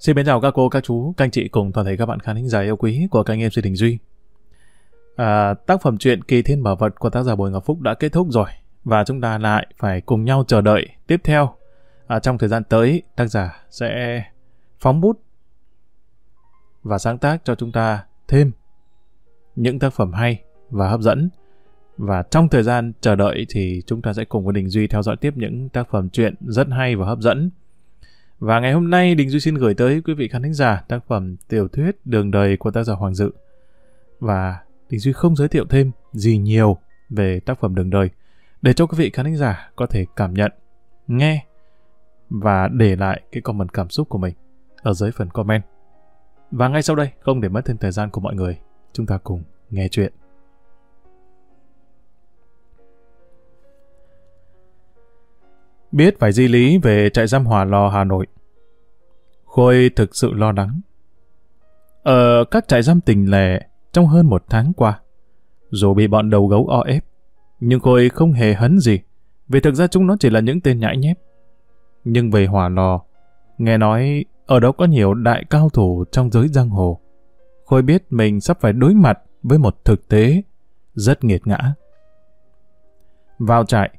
Xin mến chào các cô, các chú, các anh chị cùng toàn thể các bạn khán thính giả yêu quý của kênh MC Đình Duy. À, tác phẩm truyện Kỳ Thiên Bảo Vật của tác giả Bùi Ngọc Phúc đã kết thúc rồi và chúng ta lại phải cùng nhau chờ đợi tiếp theo. À, trong thời gian tới, tác giả sẽ phóng bút và sáng tác cho chúng ta thêm những tác phẩm hay và hấp dẫn. Và trong thời gian chờ đợi thì chúng ta sẽ cùng với Đình Duy theo dõi tiếp những tác phẩm truyện rất hay và hấp dẫn. Và ngày hôm nay Đình Duy xin gửi tới quý vị khán thính giả tác phẩm tiểu thuyết Đường đời của tác giả Hoàng Dự. Và Đình Duy không giới thiệu thêm gì nhiều về tác phẩm Đường đời để cho quý vị khán thính giả có thể cảm nhận, nghe và để lại cái comment cảm xúc của mình ở dưới phần comment. Và ngay sau đây, không để mất thêm thời gian của mọi người, chúng ta cùng nghe chuyện. Biết phải di lý về trại giam Hòa Lò Hà Nội. Khôi thực sự lo lắng. Ở các trại giam tỉnh lẻ trong hơn một tháng qua, dù bị bọn đầu gấu o ép, nhưng Khôi không hề hấn gì, vì thực ra chúng nó chỉ là những tên nhãi nhép. Nhưng về Hòa Lò, nghe nói ở đó có nhiều đại cao thủ trong giới giang hồ. Khôi biết mình sắp phải đối mặt với một thực tế rất nghiệt ngã. Vào trại,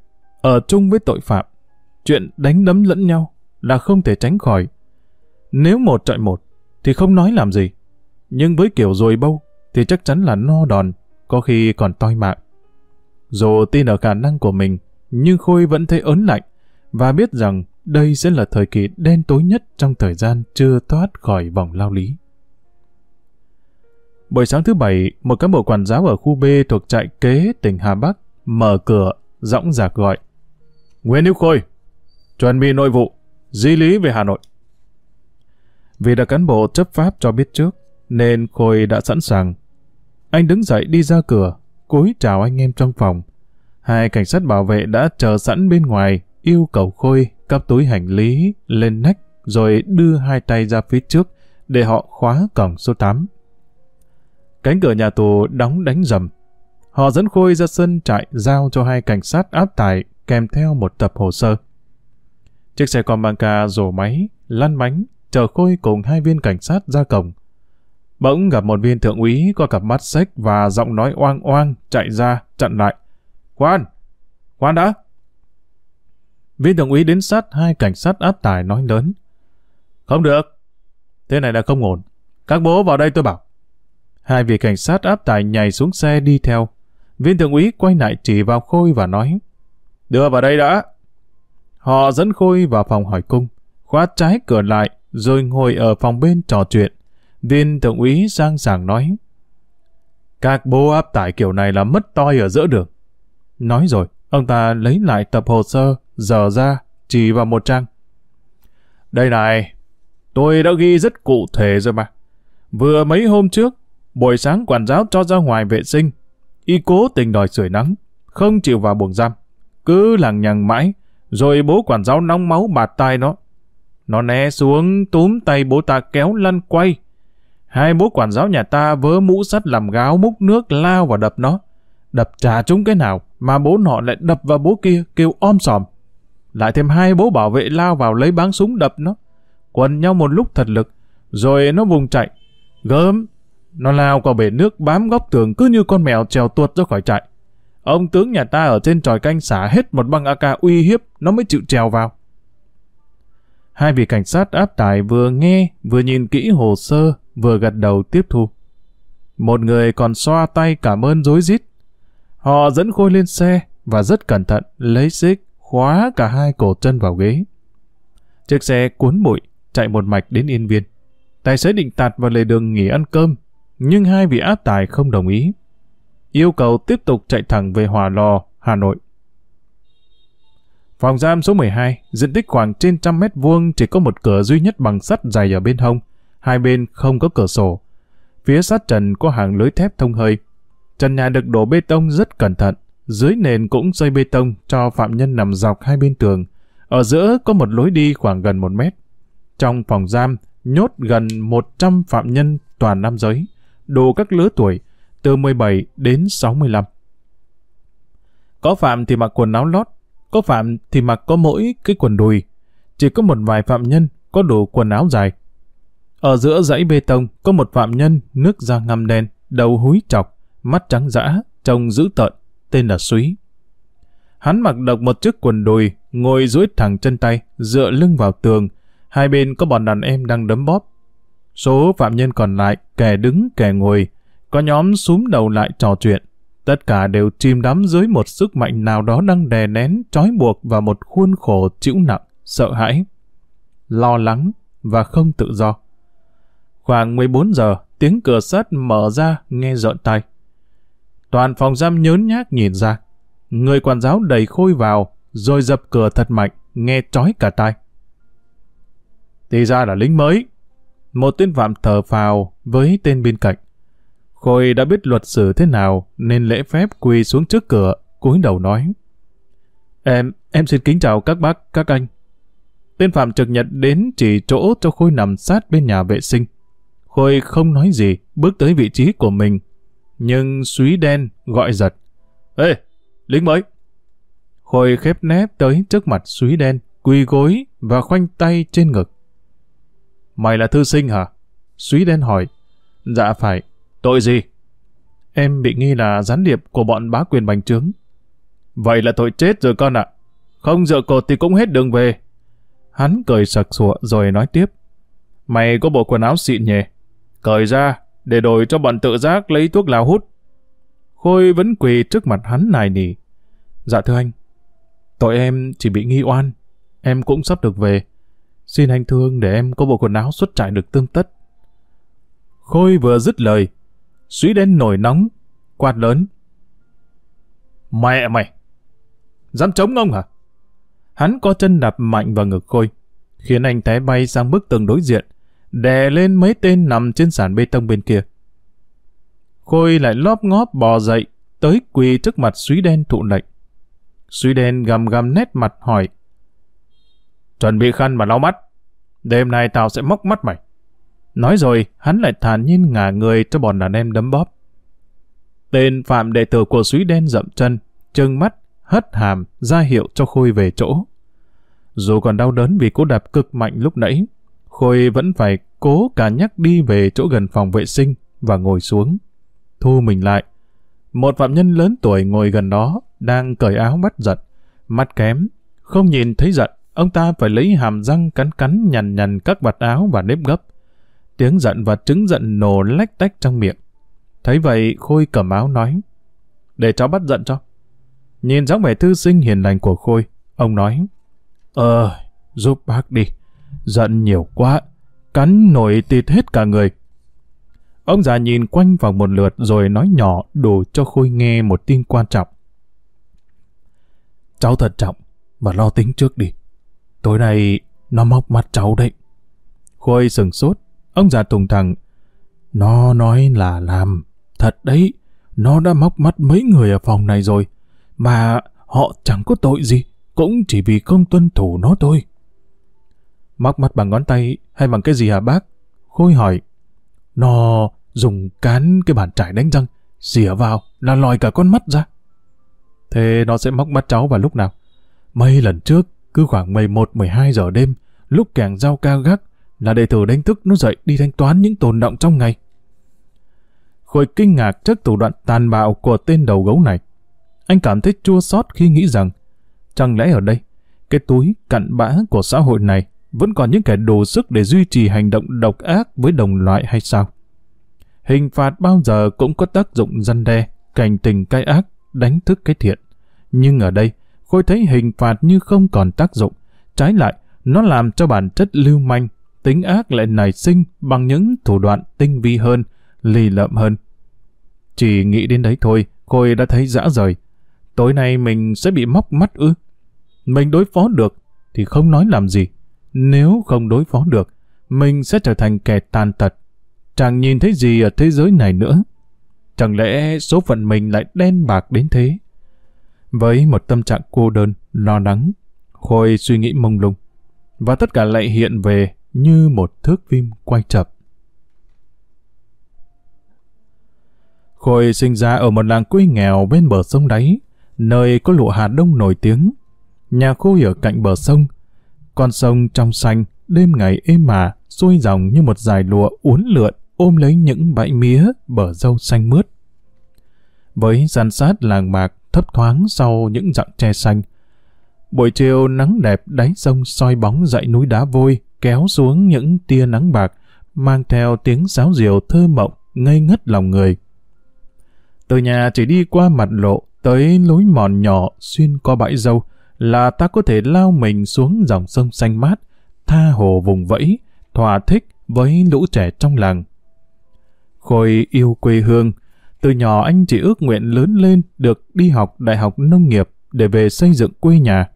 ở chung với tội phạm, chuyện đánh đấm lẫn nhau là không thể tránh khỏi. Nếu một trọi một thì không nói làm gì, nhưng với kiểu rồi bâu thì chắc chắn là no đòn, có khi còn toi mạng. Dù tin ở khả năng của mình, nhưng Khôi vẫn thấy ớn lạnh và biết rằng đây sẽ là thời kỳ đen tối nhất trong thời gian chưa thoát khỏi vòng lao lý. Buổi sáng thứ bảy, một cán bộ quản giáo ở khu B thuộc trại kế tỉnh Hà Bắc mở cửa, dõng dạc gọi. Nguyễn Hữu Khôi, chuẩn bị nội vụ, di lý về Hà Nội. Vì đã cán bộ chấp pháp cho biết trước, nên Khôi đã sẵn sàng. Anh đứng dậy đi ra cửa, cúi chào anh em trong phòng. Hai cảnh sát bảo vệ đã chờ sẵn bên ngoài, yêu cầu Khôi cắp túi hành lý lên nách rồi đưa hai tay ra phía trước để họ khóa cổng số 8. Cánh cửa nhà tù đóng đánh rầm. Họ dẫn Khôi ra sân trại giao cho hai cảnh sát áp tải kèm theo một tập hồ sơ. Chiếc xe con băng ca rổ máy, lăn bánh, chờ Khôi cùng hai viên cảnh sát ra cổng. Bỗng gặp một viên thượng úy có cặp mắt xếch và giọng nói oang oang chạy ra, chặn lại. Khoan! Khoan đã! Viên thượng úy đến sát hai cảnh sát áp tải nói lớn. Không được! Thế này là không ổn. Các bố vào đây tôi bảo. Hai vị cảnh sát áp tải nhảy xuống xe đi theo. Viên thượng úy quay lại chỉ vào Khôi và nói. Đưa vào đây đã! Họ dẫn Khôi vào phòng hỏi cung, khóa trái cửa lại, rồi ngồi ở phòng bên trò chuyện. Viên thượng úy sang sảng nói. Các bố áp tải kiểu này là mất toi ở giữa đường. Nói rồi, ông ta lấy lại tập hồ sơ, dở ra, chỉ vào một trang. Đây này, tôi đã ghi rất cụ thể rồi mà. Vừa mấy hôm trước, buổi sáng quản giáo cho ra ngoài vệ sinh, y cố tình đòi sưởi nắng, không chịu vào buồng giam. Cứ lằng nhằng mãi, rồi bố quản giáo nóng máu bạt tai nó. Nó né xuống túm tay bố ta kéo lăn quay. Hai bố quản giáo nhà ta vớ mũ sắt làm gáo múc nước lao vào đập nó. Đập trả chúng cái nào mà bố nọ lại đập vào bố kia, kêu om sòm. Lại thêm hai bố bảo vệ lao vào lấy báng súng đập nó. Quần nhau một lúc thật lực. Rồi nó vùng chạy. Gớm. Nó lao qua bể nước bám góc tường cứ như con mèo trèo tuột ra khỏi trại. Ông tướng nhà ta ở trên tròi canh xả hết một băng AK uy hiếp, nó mới chịu trèo vào. Hai vị cảnh sát áp tải vừa nghe, vừa nhìn kỹ hồ sơ, vừa gật đầu tiếp thu. Một người còn xoa tay cảm ơn dối rít. Họ dẫn Khôi lên xe và rất cẩn thận lấy xích khóa cả hai cổ chân vào ghế. Chiếc xe cuốn bụi, chạy một mạch đến Yên Viên. Tài xế định tạt vào lề đường nghỉ ăn cơm, nhưng hai vị áp tải không đồng ý yêu cầu tiếp tục chạy thẳng về Hòa Lò, Hà Nội. Phòng giam số 12, diện tích khoảng trên trăm mét vuông chỉ có một cửa duy nhất bằng sắt dày ở bên hông, hai bên không có cửa sổ. Phía sát trần có hàng lưới thép thông hơi. Trần nhà được đổ bê tông rất cẩn thận, dưới nền cũng xây bê tông cho phạm nhân nằm dọc hai bên tường. Ở giữa có một lối đi khoảng gần một mét. Trong phòng giam, nhốt gần 100 phạm nhân toàn nam giới, đủ các lứa tuổi, từ 17 đến 65. Có phạm thì mặc quần áo lót, có phạm thì mặc có mỗi cái quần đùi. Chỉ có một vài phạm nhân có đủ quần áo dài. Ở giữa dãy bê tông có một phạm nhân nước da ngăm đen, đầu húi chọc, mắt trắng dã, trông dữ tợn, tên là Súy. Hắn mặc độc một chiếc quần đùi, ngồi duỗi thẳng chân tay, dựa lưng vào tường. Hai bên có bọn đàn em đang đấm bóp. Số phạm nhân còn lại, kẻ đứng kẻ ngồi, có nhóm súm đầu lại trò chuyện. Tất cả đều chìm đắm dưới một sức mạnh nào đó đang đè nén, trói buộc vào một khuôn khổ chịu nặng, sợ hãi, lo lắng và không tự do. Khoảng 14 giờ, tiếng cửa sắt mở ra nghe rợn tai. Toàn phòng giam nhớn nhác nhìn ra. Người quản giáo đẩy khôi vào, rồi dập cửa thật mạnh, nghe trói cả tai. Thì ra là lính mới. Một tên phạm thờ phào với tên bên cạnh. Khôi đã biết luật xử thế nào nên lễ phép quỳ xuống trước cửa, cúi đầu nói. Em, em xin kính chào các bác, các anh. Tên phạm trực nhật đến chỉ chỗ cho Khôi nằm sát bên nhà vệ sinh. Khôi không nói gì, bước tới vị trí của mình. Nhưng suý đen gọi giật. Ê, lính mới. Khôi khép nép tới trước mặt suý đen, quỳ gối và khoanh tay trên ngực. Mày là thư sinh hả? Suý đen hỏi. Dạ phải. Tội gì? Em bị nghi là gián điệp của bọn bá quyền bành trướng. Vậy là tội chết rồi con ạ. Không dựa cột thì cũng hết đường về. Hắn cười sặc sụa rồi nói tiếp. Mày có bộ quần áo xịn nhỉ? Cởi ra, để đổi cho bọn tự giác lấy thuốc lào hút. Khôi vẫn quỳ trước mặt hắn nài nỉ. Dạ thưa anh, tội em chỉ bị nghi oan. Em cũng sắp được về. Xin anh thương để em có bộ quần áo xuất trại được tương tất. Khôi vừa dứt lời, suý đen nổi nóng, quạt lớn. Mẹ mày! Dám chống ông hả? Hắn có chân đạp mạnh vào ngực Khôi, khiến anh té bay sang bức tường đối diện, đè lên mấy tên nằm trên sàn bê tông bên kia. Khôi lại lóp ngóp bò dậy, tới quỳ trước mặt suý đen thụ lệnh. Suý đen gầm gầm nét mặt hỏi. Chuẩn bị khăn mà lau mắt. Đêm nay tao sẽ móc mắt mày. Nói rồi, hắn lại thản nhiên ngả người cho bọn đàn em đấm bóp. Tên phạm đệ tử của suý đen dậm chân, trừng mắt, hất hàm, ra hiệu cho Khôi về chỗ. Dù còn đau đớn vì cú đạp cực mạnh lúc nãy, Khôi vẫn phải cố cả nhắc đi về chỗ gần phòng vệ sinh và ngồi xuống. Thu mình lại. Một phạm nhân lớn tuổi ngồi gần đó, đang cởi áo bắt giận. Mắt kém, không nhìn thấy giận, ông ta phải lấy hàm răng cắn cắn nhằn nhằn các vạt áo và nếp gấp. Tiếng giận và trứng giận nổ lách tách trong miệng. Thấy vậy, Khôi cầm áo nói, để cháu bắt giận cho. Nhìn dáng vẻ thư sinh hiền lành của Khôi, ông nói, Ờ, giúp bác đi, giận nhiều quá, cắn nổi tịt hết cả người. Ông già nhìn quanh vòng một lượt rồi nói nhỏ đủ cho Khôi nghe một tin quan trọng. Cháu thật trọng và lo tính trước đi. Tối nay nó móc mắt cháu đấy. Khôi sừng sốt, ông già tùng thẳng. Nó nói là làm, thật đấy, nó đã móc mắt mấy người ở phòng này rồi, mà họ chẳng có tội gì, cũng chỉ vì không tuân thủ nó thôi. Móc mắt bằng ngón tay hay bằng cái gì hả bác? Khôi hỏi. Nó dùng cán cái bàn trải đánh răng, xỉa vào là lòi cả con mắt ra. Thế nó sẽ móc mắt cháu vào lúc nào? Mấy lần trước, cứ khoảng 11-12 giờ đêm, lúc càng giao ca gác, là đệ tử đánh thức nó dậy đi thanh toán những tồn động trong ngày. Khôi kinh ngạc trước thủ đoạn tàn bạo của tên đầu gấu này. Anh cảm thấy chua xót khi nghĩ rằng, chẳng lẽ ở đây, cái túi cặn bã của xã hội này vẫn còn những kẻ đủ sức để duy trì hành động độc ác với đồng loại hay sao? Hình phạt bao giờ cũng có tác dụng răn đe, cảnh tình cái ác, đánh thức cái thiện. Nhưng ở đây, Khôi thấy hình phạt như không còn tác dụng. Trái lại, nó làm cho bản chất lưu manh, tính ác lại nảy sinh bằng những thủ đoạn tinh vi hơn, lì lợm hơn. Chỉ nghĩ đến đấy thôi, Khôi đã thấy dã rời. Tối nay mình sẽ bị móc mắt ư? Mình đối phó được, thì không nói làm gì. Nếu không đối phó được, mình sẽ trở thành kẻ tàn tật. Chẳng nhìn thấy gì ở thế giới này nữa. Chẳng lẽ số phận mình lại đen bạc đến thế? Với một tâm trạng cô đơn, lo lắng, Khôi suy nghĩ mông lung. Và tất cả lại hiện về như một thước phim quay chậm. Khôi sinh ra ở một làng quê nghèo bên bờ sông đáy, nơi có lụa Hà Đông nổi tiếng. Nhà Khôi ở cạnh bờ sông, con sông trong xanh, đêm ngày êm mà, xuôi dòng như một dải lụa uốn lượn, ôm lấy những bãi mía, bờ dâu xanh mướt. Với gian sát làng mạc thấp thoáng sau những dặn tre xanh, buổi chiều nắng đẹp đáy sông soi bóng dãy núi đá vôi, kéo xuống những tia nắng bạc, mang theo tiếng sáo diều thơ mộng, ngây ngất lòng người. Từ nhà chỉ đi qua mặt lộ, tới lối mòn nhỏ xuyên qua bãi dâu, là ta có thể lao mình xuống dòng sông xanh mát, tha hồ vùng vẫy, thỏa thích với lũ trẻ trong làng. Khôi yêu quê hương, từ nhỏ anh chỉ ước nguyện lớn lên được đi học đại học nông nghiệp để về xây dựng quê nhà.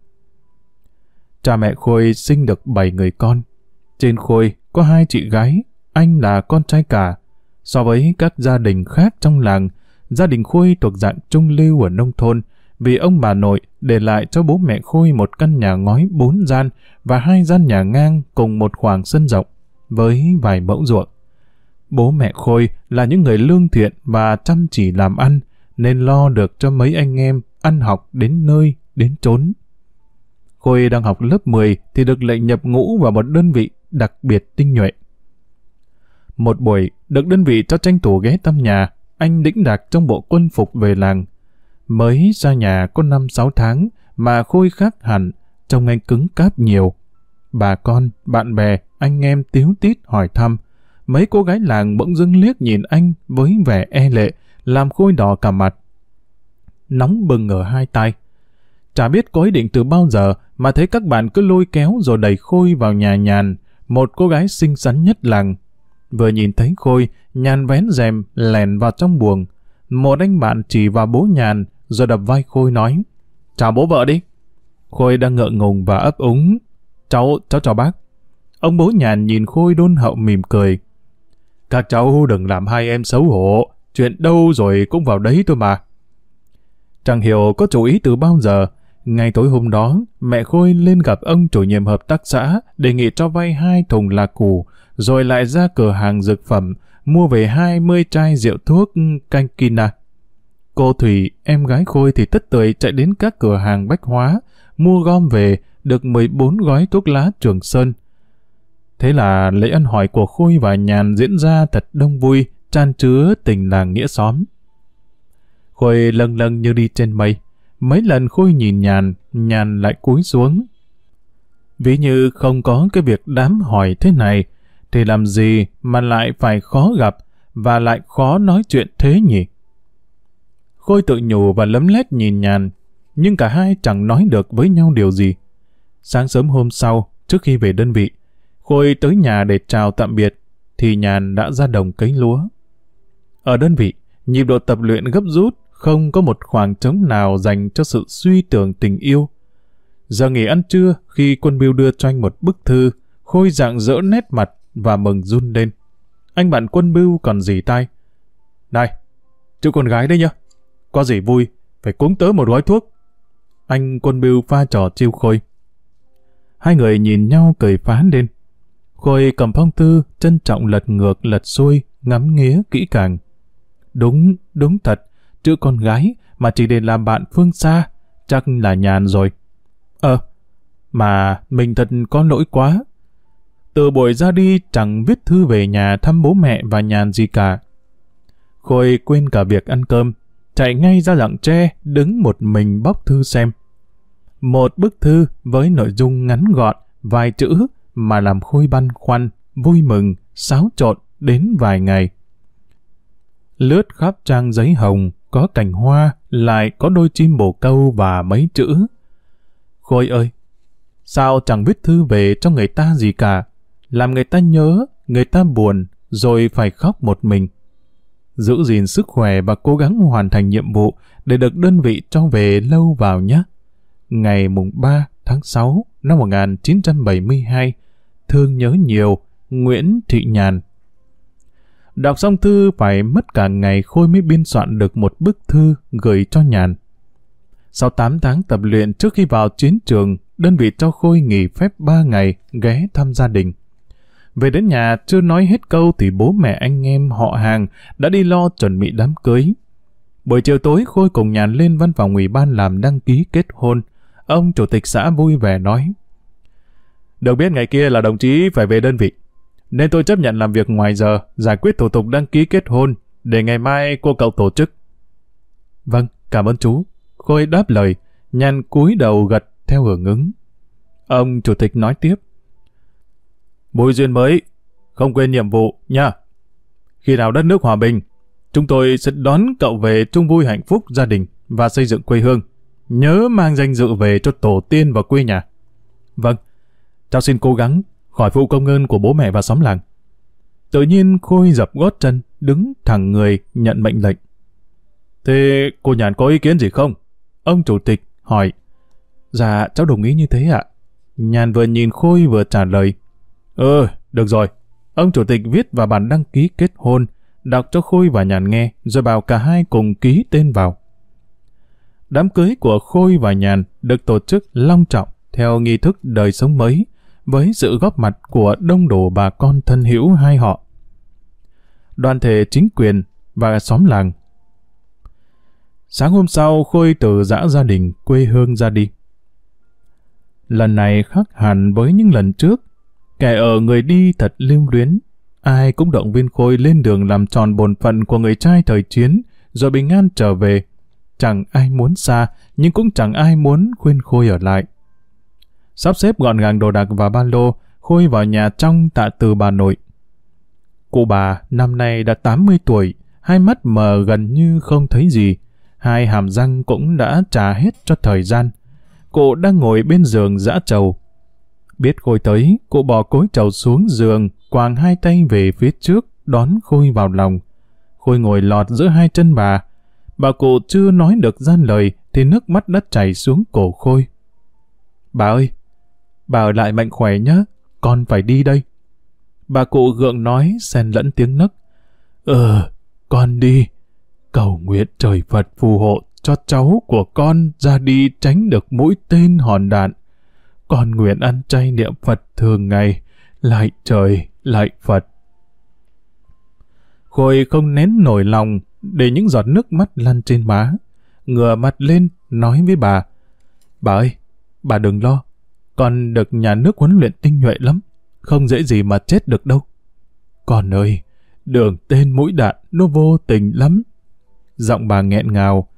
Cha mẹ Khôi sinh được 7 người con. Trên Khôi có hai chị gái, anh là con trai cả. So với các gia đình khác trong làng, gia đình Khôi thuộc dạng trung lưu ở nông thôn, vì ông bà nội để lại cho bố mẹ Khôi một căn nhà ngói bốn gian và hai gian nhà ngang cùng một khoảng sân rộng, với vài mẫu ruộng. Bố mẹ Khôi là những người lương thiện và chăm chỉ làm ăn, nên lo được cho mấy anh em ăn học đến nơi, đến chốn. Khôi đang học lớp 10 thì được lệnh nhập ngũ vào một đơn vị đặc biệt tinh nhuệ. Một buổi, được đơn vị cho tranh thủ ghé thăm nhà, anh đĩnh đạc trong bộ quân phục về làng. Mới ra nhà có 5-6 tháng mà Khôi khác hẳn, trông anh cứng cáp nhiều. Bà con, bạn bè, anh em tiếu tít hỏi thăm. Mấy cô gái làng bỗng dưng liếc nhìn anh với vẻ e lệ, làm Khôi đỏ cả mặt. Nóng bừng ở hai tay. Chả biết có ý định từ bao giờ mà thấy các bạn cứ lôi kéo rồi đẩy Khôi vào nhà nhàn, một cô gái xinh xắn nhất làng. Vừa nhìn thấy Khôi, nhàn vén rèm, lèn vào trong buồng. Một anh bạn chỉ vào bố nhàn, rồi đập vai Khôi nói, chào bố vợ đi. Khôi đang ngợ ngùng và ấp úng, cháu, cháu chào bác. Ông bố nhàn nhìn Khôi đôn hậu mỉm cười. Các cháu đừng làm hai em xấu hổ, chuyện đâu rồi cũng vào đấy thôi mà. Chẳng hiểu có chủ ý từ bao giờ, ngay tối hôm đó, mẹ Khôi lên gặp ông chủ nhiệm hợp tác xã đề nghị cho vay hai thùng lạc củ, rồi lại ra cửa hàng dược phẩm, mua về 20 chai rượu thuốc canh kina. Cô Thủy, em gái Khôi thì tất tưởi chạy đến các cửa hàng bách hóa, mua gom về được 14 gói thuốc lá trường sơn. Thế là lễ ăn hỏi của Khôi và Nhàn diễn ra thật đông vui, tràn chứa tình làng nghĩa xóm. Khôi lâng lâng như đi trên mây. Mấy lần Khôi nhìn Nhàn, Nhàn lại cúi xuống. Ví như không có cái việc đám hỏi thế này, thì làm gì mà lại phải khó gặp và lại khó nói chuyện thế nhỉ? Khôi tự nhủ và lấm lét nhìn nhàn, nhưng cả hai chẳng nói được với nhau điều gì. Sáng sớm hôm sau, trước khi về đơn vị, Khôi tới nhà để chào tạm biệt, thì nhàn đã ra đồng cấy lúa. Ở đơn vị, nhịp độ tập luyện gấp rút, không có một khoảng trống nào dành cho sự suy tưởng tình yêu. Giờ nghỉ ăn trưa, khi quân biêu đưa cho anh một bức thư, Khôi dạng dỡ nét mặt và mừng run lên. Anh bạn quân bưu còn dì tay. Này, chữ con gái đấy nhá. Có gì vui, phải cúng tớ một gói thuốc. Anh quân bưu pha trò chiêu khôi. Hai người nhìn nhau cười phá lên. Khôi cầm phong tư trân trọng lật ngược lật xuôi, ngắm nghía kỹ càng. Đúng, đúng thật, chữ con gái mà chỉ để làm bạn phương xa, chắc là nhàn rồi. Ờ, mà mình thật có lỗi quá, từ buổi ra đi chẳng viết thư về nhà thăm bố mẹ và nhàn gì cả. Khôi quên cả việc ăn cơm, chạy ngay ra lặng tre, đứng một mình bóc thư xem. Một bức thư với nội dung ngắn gọn, vài chữ mà làm Khôi băn khoăn, vui mừng, xáo trộn đến vài ngày. Lướt khắp trang giấy hồng, có cành hoa, lại có đôi chim bồ câu và mấy chữ. Khôi ơi, sao chẳng viết thư về cho người ta gì cả? làm người ta nhớ, người ta buồn, rồi phải khóc một mình. Giữ gìn sức khỏe và cố gắng hoàn thành nhiệm vụ để được đơn vị cho về lâu vào nhé. Ngày mùng 3 tháng 6 năm 1972, thương nhớ nhiều, Nguyễn Thị Nhàn. Đọc xong thư phải mất cả ngày Khôi mới biên soạn được một bức thư gửi cho Nhàn. Sau 8 tháng tập luyện trước khi vào chiến trường, đơn vị cho Khôi nghỉ phép 3 ngày ghé thăm gia đình. Về đến nhà chưa nói hết câu thì bố mẹ anh em họ hàng đã đi lo chuẩn bị đám cưới. Buổi chiều tối Khôi cùng nhàn lên văn phòng ủy ban làm đăng ký kết hôn. Ông chủ tịch xã vui vẻ nói. Được biết ngày kia là đồng chí phải về đơn vị. Nên tôi chấp nhận làm việc ngoài giờ, giải quyết thủ tục đăng ký kết hôn, để ngày mai cô cậu tổ chức. Vâng, cảm ơn chú. Khôi đáp lời, nhăn cúi đầu gật theo hưởng ứng. Ông chủ tịch nói tiếp. Bùi duyên mới, không quên nhiệm vụ nha. Khi nào đất nước hòa bình, chúng tôi sẽ đón cậu về chung vui hạnh phúc gia đình và xây dựng quê hương. Nhớ mang danh dự về cho tổ tiên và quê nhà. Vâng, cháu xin cố gắng khỏi phụ công ơn của bố mẹ và xóm làng. Tự nhiên Khôi dập gót chân, đứng thẳng người nhận mệnh lệnh. Thế cô Nhàn có ý kiến gì không? Ông chủ tịch hỏi. Dạ, cháu đồng ý như thế ạ. Nhàn vừa nhìn Khôi vừa trả lời. Ừ, được rồi. Ông chủ tịch viết vào bản đăng ký kết hôn, đọc cho Khôi và Nhàn nghe, rồi bảo cả hai cùng ký tên vào. Đám cưới của Khôi và Nhàn được tổ chức long trọng theo nghi thức đời sống mới, với sự góp mặt của đông đổ bà con thân hữu hai họ. Đoàn thể chính quyền và xóm làng. Sáng hôm sau, Khôi từ dã gia đình quê hương ra đi. Lần này khác hẳn với những lần trước. Kẻ ở người đi thật lưu luyến. Ai cũng động viên Khôi lên đường làm tròn bổn phận của người trai thời chiến, rồi bình an trở về. Chẳng ai muốn xa, nhưng cũng chẳng ai muốn khuyên Khôi ở lại. Sắp xếp gọn gàng đồ đạc và ba lô, Khôi vào nhà trong tạ từ bà nội. Cụ bà năm nay đã 80 tuổi, hai mắt mờ gần như không thấy gì. Hai hàm răng cũng đã trả hết cho thời gian. Cụ đang ngồi bên giường dã trầu. Biết Khôi tới, cụ bỏ cối trầu xuống giường, quàng hai tay về phía trước, đón Khôi vào lòng. Khôi ngồi lọt giữa hai chân bà. Bà cụ chưa nói được gian lời, thì nước mắt đã chảy xuống cổ Khôi. Bà ơi, bà ở lại mạnh khỏe nhé, con phải đi đây. Bà cụ gượng nói, xen lẫn tiếng nấc. Ờ, con đi. Cầu nguyện trời Phật phù hộ cho cháu của con ra đi tránh được mũi tên hòn đạn. Con nguyện ăn chay niệm Phật thường ngày. Lại trời, lại Phật. Khôi không nén nổi lòng để những giọt nước mắt lăn trên má. Ngửa mặt lên, nói với bà. Bà ơi, bà đừng lo. Con được nhà nước huấn luyện tinh nhuệ lắm không dễ gì mà chết được đâu. Con ơi, đường tên mũi đạn nó vô tình lắm. Giọng bà nghẹn ngào.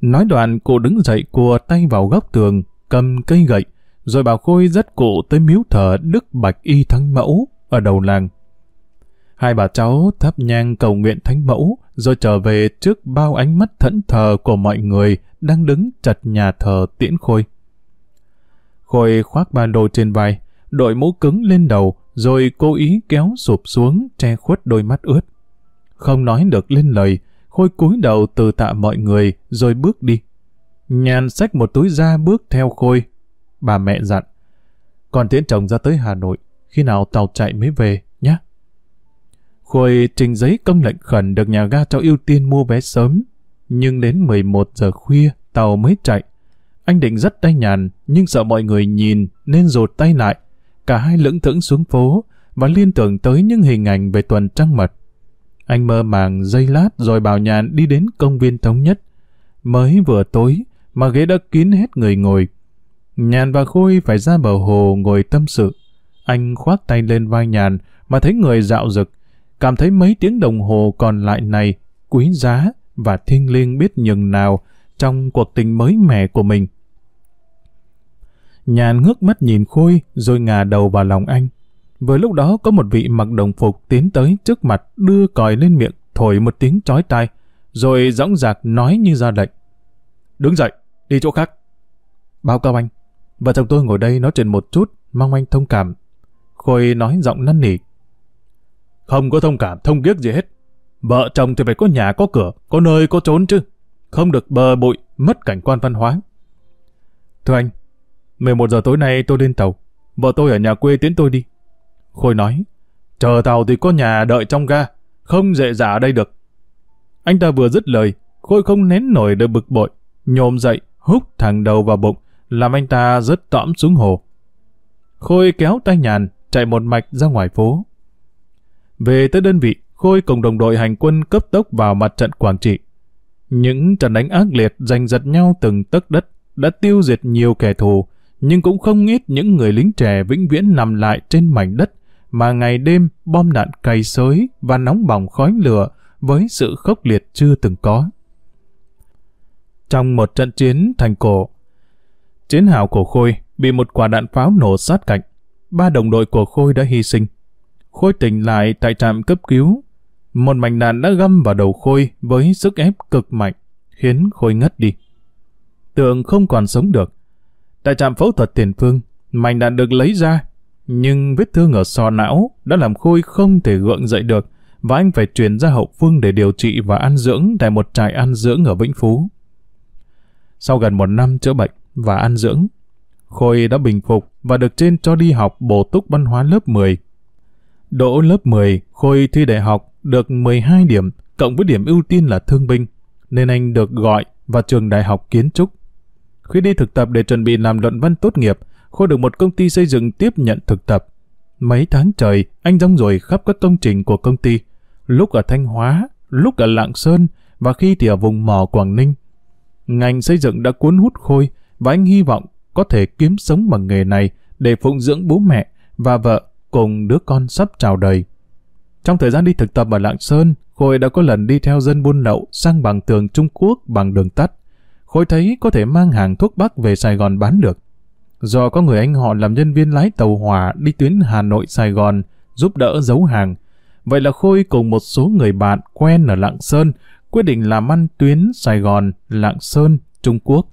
Nói đoạn cô đứng dậy cùa tay vào góc tường, cầm cây gậy, rồi bảo Khôi dắt cụ tới miếu thờ Đức Bạch Y Thánh Mẫu ở đầu làng. Hai bà cháu thắp nhang cầu nguyện Thánh Mẫu, rồi trở về trước bao ánh mắt thẫn thờ của mọi người đang đứng chặt nhà thờ tiễn Khôi. Khôi khoác ba lô trên vai, đội mũ cứng lên đầu, rồi cố ý kéo sụp xuống, che khuất đôi mắt ướt. Không nói được lên lời, Khôi cúi đầu từ tạ mọi người, rồi bước đi. Nhàn xách một túi da bước theo Khôi. Bà mẹ dặn, còn tiễn chồng ra tới Hà Nội, khi nào tàu chạy mới về, nhé. Khôi trình giấy công lệnh khẩn được nhà ga cho ưu tiên mua vé sớm, nhưng đến 11 giờ khuya tàu mới chạy. Anh định rất tay nhàn, nhưng sợ mọi người nhìn nên rụt tay lại, cả hai lững thững xuống phố và liên tưởng tới những hình ảnh về tuần trăng mật. Anh mơ màng dây lát rồi bảo nhàn đi đến công viên thống nhất. Mới vừa tối mà ghế đã kín hết người ngồi. Nhàn và Khôi phải ra bờ hồ ngồi tâm sự. Anh khoác tay lên vai nhàn mà thấy người dạo rực, cảm thấy mấy tiếng đồng hồ còn lại này quý giá và thiêng liêng biết nhường nào trong cuộc tình mới mẻ của mình. Nhàn ngước mắt nhìn Khôi rồi ngả đầu vào lòng anh. Vừa lúc đó có một vị mặc đồng phục tiến tới trước mặt đưa còi lên miệng thổi một tiếng chói tai rồi dõng dạc nói như ra lệnh. Đứng dậy, đi chỗ khác. Báo cáo anh, vợ chồng tôi ngồi đây nói chuyện một chút, mong anh thông cảm. Khôi nói giọng năn nỉ. Không có thông cảm, thông kiếc gì hết. Vợ chồng thì phải có nhà, có cửa, có nơi, có trốn chứ. Không được bờ bụi, mất cảnh quan văn hóa. Thưa anh, 11 giờ tối nay tôi lên tàu. Vợ tôi ở nhà quê tiến tôi đi. Khôi nói, chờ tàu thì có nhà đợi trong ga, không dễ dả ở đây được. Anh ta vừa dứt lời, Khôi không nén nổi được bực bội, nhồm dậy, húc thẳng đầu vào bụng, làm anh ta rớt tõm xuống hồ. Khôi kéo tay nhàn, chạy một mạch ra ngoài phố. Về tới đơn vị, Khôi cùng đồng đội hành quân cấp tốc vào mặt trận Quảng Trị. Những trận đánh ác liệt giành giật nhau từng tấc đất đã tiêu diệt nhiều kẻ thù, nhưng cũng không ít những người lính trẻ vĩnh viễn nằm lại trên mảnh đất mà ngày đêm bom đạn cày xới và nóng bỏng khói lửa với sự khốc liệt chưa từng có. Trong một trận chiến thành cổ, chiến hào của Khôi bị một quả đạn pháo nổ sát cạnh. Ba đồng đội của Khôi đã hy sinh. Khôi tỉnh lại tại trạm cấp cứu. Một mảnh đạn đã găm vào đầu Khôi với sức ép cực mạnh, khiến Khôi ngất đi. Tượng không còn sống được. Tại trạm phẫu thuật tiền phương, mảnh đạn được lấy ra, nhưng vết thương ở sọ não đã làm Khôi không thể gượng dậy được và anh phải chuyển ra hậu phương để điều trị và ăn dưỡng tại một trại ăn dưỡng ở Vĩnh Phú. Sau gần một năm chữa bệnh và ăn dưỡng, Khôi đã bình phục và được trên cho đi học bổ túc văn hóa lớp 10. Đỗ lớp 10, Khôi thi đại học được 12 điểm, cộng với điểm ưu tiên là thương binh, nên anh được gọi vào trường đại học kiến trúc. Khi đi thực tập để chuẩn bị làm luận văn tốt nghiệp, Khôi được một công ty xây dựng tiếp nhận thực tập. Mấy tháng trời, anh rong rồi khắp các công trình của công ty, lúc ở Thanh Hóa, lúc ở Lạng Sơn, và khi thì ở vùng mỏ Quảng Ninh. Ngành xây dựng đã cuốn hút Khôi, và anh hy vọng có thể kiếm sống bằng nghề này để phụng dưỡng bố mẹ và vợ cùng đứa con sắp chào đời. Trong thời gian đi thực tập ở Lạng Sơn, Khôi đã có lần đi theo dân buôn lậu sang bằng tường Trung Quốc bằng đường tắt. Khôi thấy có thể mang hàng thuốc bắc về Sài Gòn bán được. Do có người anh họ làm nhân viên lái tàu hỏa đi tuyến Hà Nội Sài Gòn giúp đỡ giấu hàng. Vậy là Khôi cùng một số người bạn quen ở Lạng Sơn quyết định làm ăn tuyến Sài Gòn, Lạng Sơn, Trung Quốc.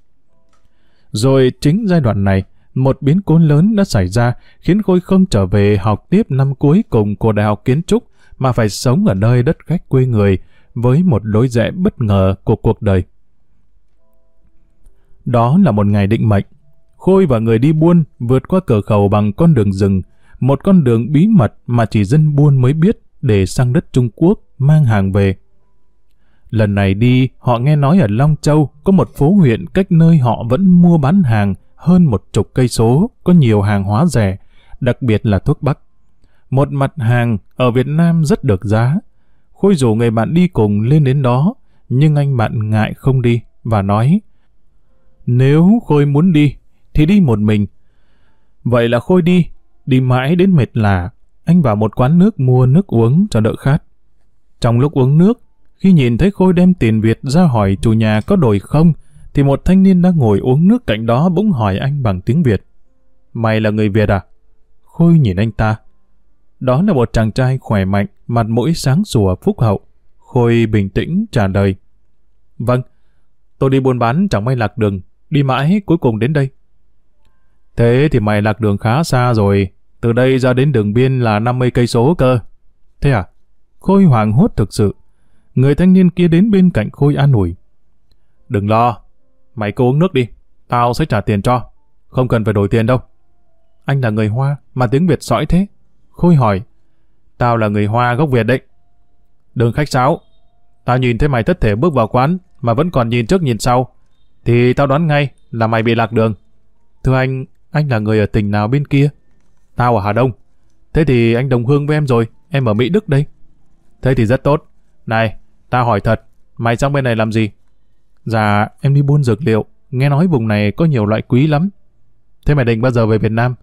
Rồi chính giai đoạn này, một biến cố lớn đã xảy ra khiến Khôi không trở về học tiếp năm cuối cùng của Đại học Kiến trúc mà phải sống ở nơi đất khách quê người với một lối rẽ bất ngờ của cuộc đời. Đó là một ngày định mệnh. Khôi và người đi buôn vượt qua cửa khẩu bằng con đường rừng, một con đường bí mật mà chỉ dân buôn mới biết để sang đất Trung Quốc mang hàng về. Lần này đi, họ nghe nói ở Long Châu có một phố huyện cách nơi họ vẫn mua bán hàng hơn một chục cây số, có nhiều hàng hóa rẻ, đặc biệt là thuốc bắc. Một mặt hàng ở Việt Nam rất được giá. Khôi rủ người bạn đi cùng lên đến đó, nhưng anh bạn ngại không đi và nói nếu Khôi muốn đi, thì đi một mình. Vậy là Khôi đi, đi mãi đến mệt lạ. Anh vào một quán nước mua nước uống cho đỡ khát. Trong lúc uống nước, khi nhìn thấy Khôi đem tiền Việt ra hỏi chủ nhà có đổi không, thì một thanh niên đang ngồi uống nước cạnh đó bỗng hỏi anh bằng tiếng Việt. Mày là người Việt à? Khôi nhìn anh ta. Đó là một chàng trai khỏe mạnh, mặt mũi sáng sủa phúc hậu. Khôi bình tĩnh trả lời. Vâng, tôi đi buôn bán chẳng may lạc đường, đi mãi cuối cùng đến đây. Thế thì mày lạc đường khá xa rồi, từ đây ra đến đường biên là 50 cây số cơ. Thế à? Khôi hoàng hốt thực sự. Người thanh niên kia đến bên cạnh Khôi an ủi. Đừng lo, mày cứ uống nước đi, tao sẽ trả tiền cho. Không cần phải đổi tiền đâu. Anh là người Hoa, mà tiếng Việt sõi thế. Khôi hỏi, tao là người Hoa gốc Việt đấy. Đừng khách sáo, tao nhìn thấy mày thất thể bước vào quán mà vẫn còn nhìn trước nhìn sau, thì tao đoán ngay là mày bị lạc đường. Thưa anh, anh là người ở tỉnh nào bên kia? Tao ở Hà Đông. Thế thì anh đồng hương với em rồi, em ở Mỹ Đức đây. Thế thì rất tốt. Này, tao hỏi thật, mày sang bên này làm gì? Dạ, em đi buôn dược liệu, nghe nói vùng này có nhiều loại quý lắm. Thế mày định bao giờ về Việt Nam?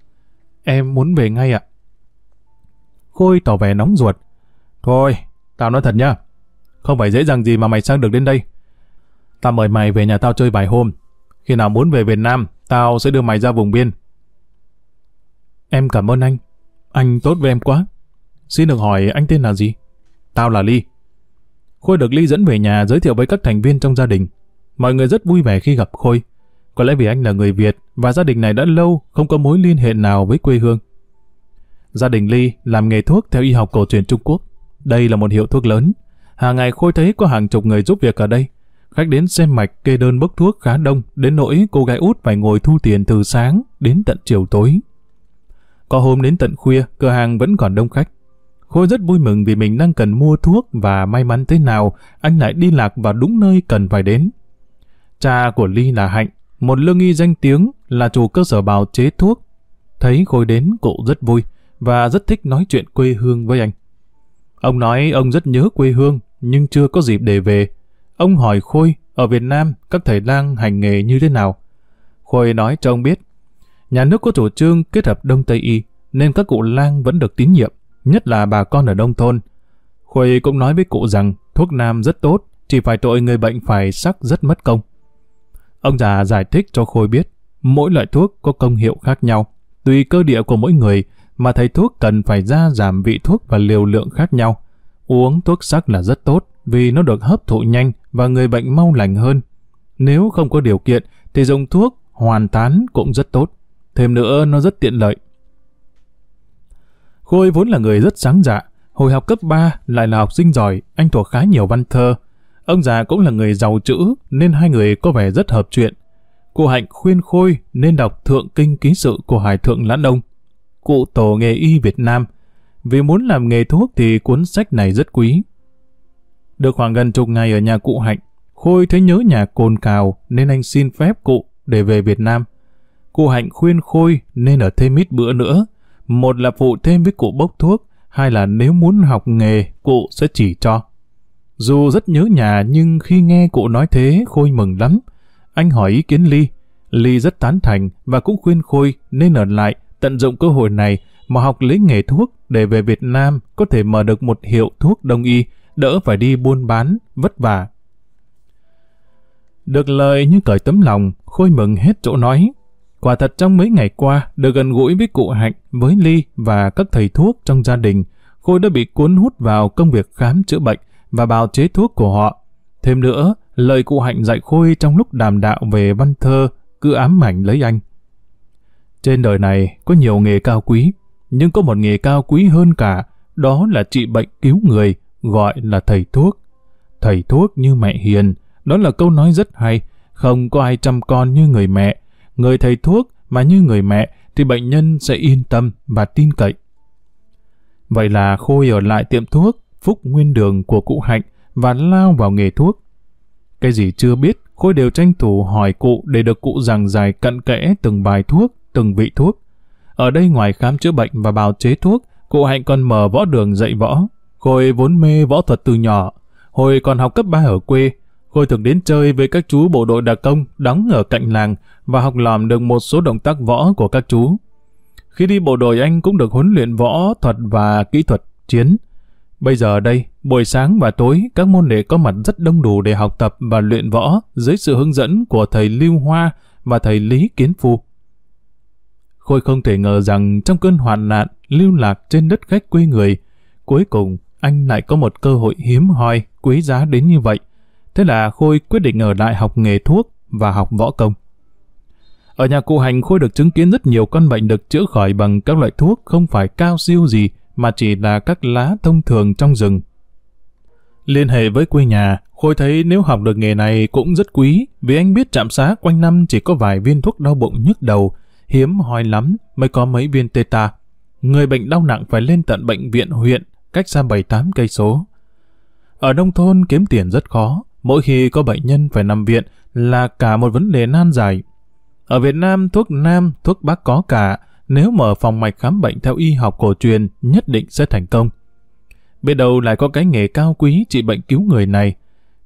Em muốn về ngay ạ. Khôi tỏ vẻ nóng ruột. Thôi, tao nói thật nhá. Không phải dễ dàng gì mà mày sang được đến đây. Tao mời mày về nhà tao chơi vài hôm. Khi nào muốn về Việt Nam, tao sẽ đưa mày ra vùng biên. Em cảm ơn anh. Anh tốt với em quá. Xin được hỏi anh tên là gì? Tao là Ly. Khôi được Ly dẫn về nhà giới thiệu với các thành viên trong gia đình. Mọi người rất vui vẻ khi gặp Khôi. Có lẽ vì anh là người Việt và gia đình này đã lâu không có mối liên hệ nào với quê hương. Gia đình Ly làm nghề thuốc theo y học cổ truyền Trung Quốc. Đây là một hiệu thuốc lớn. Hàng ngày Khôi thấy có hàng chục người giúp việc ở đây. Khách đến xem mạch kê đơn bốc thuốc khá đông, đến nỗi cô gái út phải ngồi thu tiền từ sáng đến tận chiều tối. Có hôm đến tận khuya, cửa hàng vẫn còn đông khách. Khôi rất vui mừng vì mình đang cần mua thuốc và may mắn thế nào anh lại đi lạc vào đúng nơi cần phải đến. Cha của Ly là Hạnh, một lương y danh tiếng là chủ cơ sở bào chế thuốc. Thấy Khôi đến, cụ rất vui và rất thích nói chuyện quê hương với anh. Ông nói ông rất nhớ quê hương nhưng chưa có dịp để về. Ông hỏi Khôi ở Việt Nam các thầy lang hành nghề như thế nào. Khôi nói cho ông biết Nhà nước có chủ trương kết hợp Đông Tây Y, nên các cụ lang vẫn được tín nhiệm, nhất là bà con ở nông thôn. khôi cũng nói với cụ rằng thuốc nam rất tốt, chỉ phải tội người bệnh phải sắc rất mất công. Ông già giải thích cho Khôi biết, mỗi loại thuốc có công hiệu khác nhau, tùy cơ địa của mỗi người mà thầy thuốc cần phải ra giảm vị thuốc và liều lượng khác nhau. Uống thuốc sắc là rất tốt vì nó được hấp thụ nhanh và người bệnh mau lành hơn. Nếu không có điều kiện thì dùng thuốc hoàn tán cũng rất tốt. Thêm nữa nó rất tiện lợi. Khôi vốn là người rất sáng dạ. Hồi học cấp 3 lại là học sinh giỏi, anh thuộc khá nhiều văn thơ. Ông già cũng là người giàu chữ nên hai người có vẻ rất hợp chuyện. Cô Hạnh khuyên Khôi nên đọc Thượng Kinh Ký Sự của Hải Thượng Lãn đông Cụ tổ nghề y Việt Nam. Vì muốn làm nghề thuốc thì cuốn sách này rất quý. Được khoảng gần chục ngày ở nhà cụ Hạnh, Khôi thấy nhớ nhà cồn cào nên anh xin phép cụ để về Việt Nam. Cụ Hạnh khuyên Khôi nên ở thêm ít bữa nữa. Một là phụ thêm với cụ bốc thuốc, hai là nếu muốn học nghề, cụ sẽ chỉ cho. Dù rất nhớ nhà nhưng khi nghe cụ nói thế, Khôi mừng lắm. Anh hỏi ý kiến Ly. Ly rất tán thành và cũng khuyên Khôi nên ở lại, tận dụng cơ hội này mà học lấy nghề thuốc để về Việt Nam có thể mở được một hiệu thuốc đông y, đỡ phải đi buôn bán, vất vả. Được lời như cởi tấm lòng, Khôi mừng hết chỗ nói. Quả thật trong mấy ngày qua, được gần gũi với cụ Hạnh, với Ly và các thầy thuốc trong gia đình, Khôi đã bị cuốn hút vào công việc khám chữa bệnh và bào chế thuốc của họ. Thêm nữa, lời cụ Hạnh dạy Khôi trong lúc đàm đạo về văn thơ cứ ám ảnh lấy anh. Trên đời này có nhiều nghề cao quý, nhưng có một nghề cao quý hơn cả, đó là trị bệnh cứu người, gọi là thầy thuốc. Thầy thuốc như mẹ hiền, đó là câu nói rất hay, không có ai chăm con như người mẹ. Người thầy thuốc mà như người mẹ thì bệnh nhân sẽ yên tâm và tin cậy. Vậy là Khôi ở lại tiệm thuốc Phúc Nguyên Đường của cụ Hạnh và lao vào nghề thuốc. Cái gì chưa biết, Khôi đều tranh thủ hỏi cụ để được cụ giảng giải cận kẽ từng bài thuốc, từng vị thuốc. Ở đây ngoài khám chữa bệnh và bào chế thuốc, cụ Hạnh còn mở võ đường dạy võ. Khôi vốn mê võ thuật từ nhỏ. Hồi còn học cấp 3 ở quê, Khôi thường đến chơi với các chú bộ đội đặc công đóng ở cạnh làng và học làm được một số động tác võ của các chú. Khi đi bộ đội anh cũng được huấn luyện võ thuật và kỹ thuật chiến. Bây giờ đây, buổi sáng và tối, các môn đệ có mặt rất đông đủ để học tập và luyện võ dưới sự hướng dẫn của thầy Lưu Hoa và thầy Lý Kiến Phu. Khôi không thể ngờ rằng trong cơn hoạn nạn, lưu lạc trên đất khách quê người, cuối cùng anh lại có một cơ hội hiếm hoi, quý giá đến như vậy. Thế là Khôi quyết định ở lại học nghề thuốc và học võ công. Ở nhà cụ hành Khôi được chứng kiến rất nhiều căn bệnh được chữa khỏi bằng các loại thuốc không phải cao siêu gì mà chỉ là các lá thông thường trong rừng. Liên hệ với quê nhà, Khôi thấy nếu học được nghề này cũng rất quý vì anh biết trạm xá quanh năm chỉ có vài viên thuốc đau bụng nhức đầu, hiếm hoi lắm mới có mấy viên tê ta Người bệnh đau nặng phải lên tận bệnh viện huyện cách xa 7-8 cây số. Ở nông thôn kiếm tiền rất khó, mỗi khi có bệnh nhân phải nằm viện là cả một vấn đề nan giải. Ở Việt Nam, thuốc nam, thuốc bắc có cả, nếu mở phòng mạch khám bệnh theo y học cổ truyền nhất định sẽ thành công. Biết đâu lại có cái nghề cao quý trị bệnh cứu người này.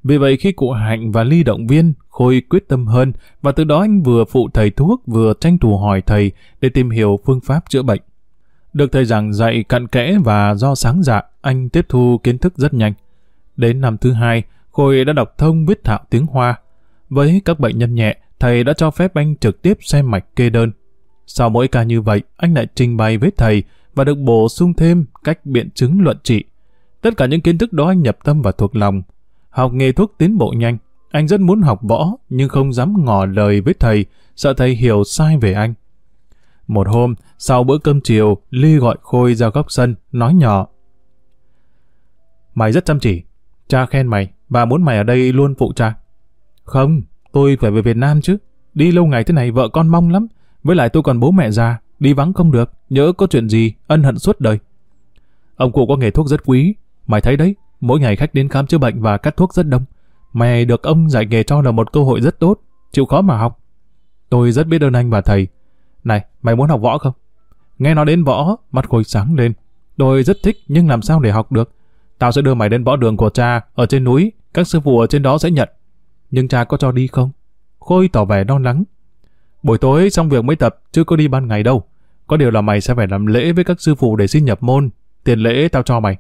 Vì vậy khi cụ Hạnh và Ly động viên, Khôi quyết tâm hơn và từ đó anh vừa phụ thầy thuốc vừa tranh thủ hỏi thầy để tìm hiểu phương pháp chữa bệnh. Được thầy giảng dạy cặn kẽ và do sáng dạ, anh tiếp thu kiến thức rất nhanh. Đến năm thứ hai, Khôi đã đọc thông viết thạo tiếng Hoa. Với các bệnh nhân nhẹ, thầy đã cho phép anh trực tiếp xem mạch kê đơn. Sau mỗi ca như vậy, anh lại trình bày với thầy và được bổ sung thêm cách biện chứng luận trị. Tất cả những kiến thức đó anh nhập tâm và thuộc lòng. Học nghề thuốc tiến bộ nhanh, anh rất muốn học võ nhưng không dám ngỏ lời với thầy, sợ thầy hiểu sai về anh. Một hôm, sau bữa cơm chiều, Ly gọi Khôi ra góc sân, nói nhỏ. Mày rất chăm chỉ, cha khen mày và muốn mày ở đây luôn phụ cha. Không, tôi phải về Việt Nam chứ. Đi lâu ngày thế này vợ con mong lắm. Với lại tôi còn bố mẹ già, đi vắng không được, nhớ có chuyện gì, ân hận suốt đời. Ông cụ có nghề thuốc rất quý, mày thấy đấy, mỗi ngày khách đến khám chữa bệnh và cắt thuốc rất đông. Mày được ông dạy nghề cho là một cơ hội rất tốt, chịu khó mà học. Tôi rất biết ơn anh và thầy. Này, mày muốn học võ không? Nghe nói đến võ, mắt khôi sáng lên. Tôi rất thích nhưng làm sao để học được? Tao sẽ đưa mày đến võ đường của cha, ở trên núi, các sư phụ ở trên đó sẽ nhận. Nhưng cha có cho đi không? Khôi tỏ vẻ lo lắng. Buổi tối xong việc mới tập, chứ có đi ban ngày đâu. Có điều là mày sẽ phải làm lễ với các sư phụ để xin nhập môn. Tiền lễ tao cho mày.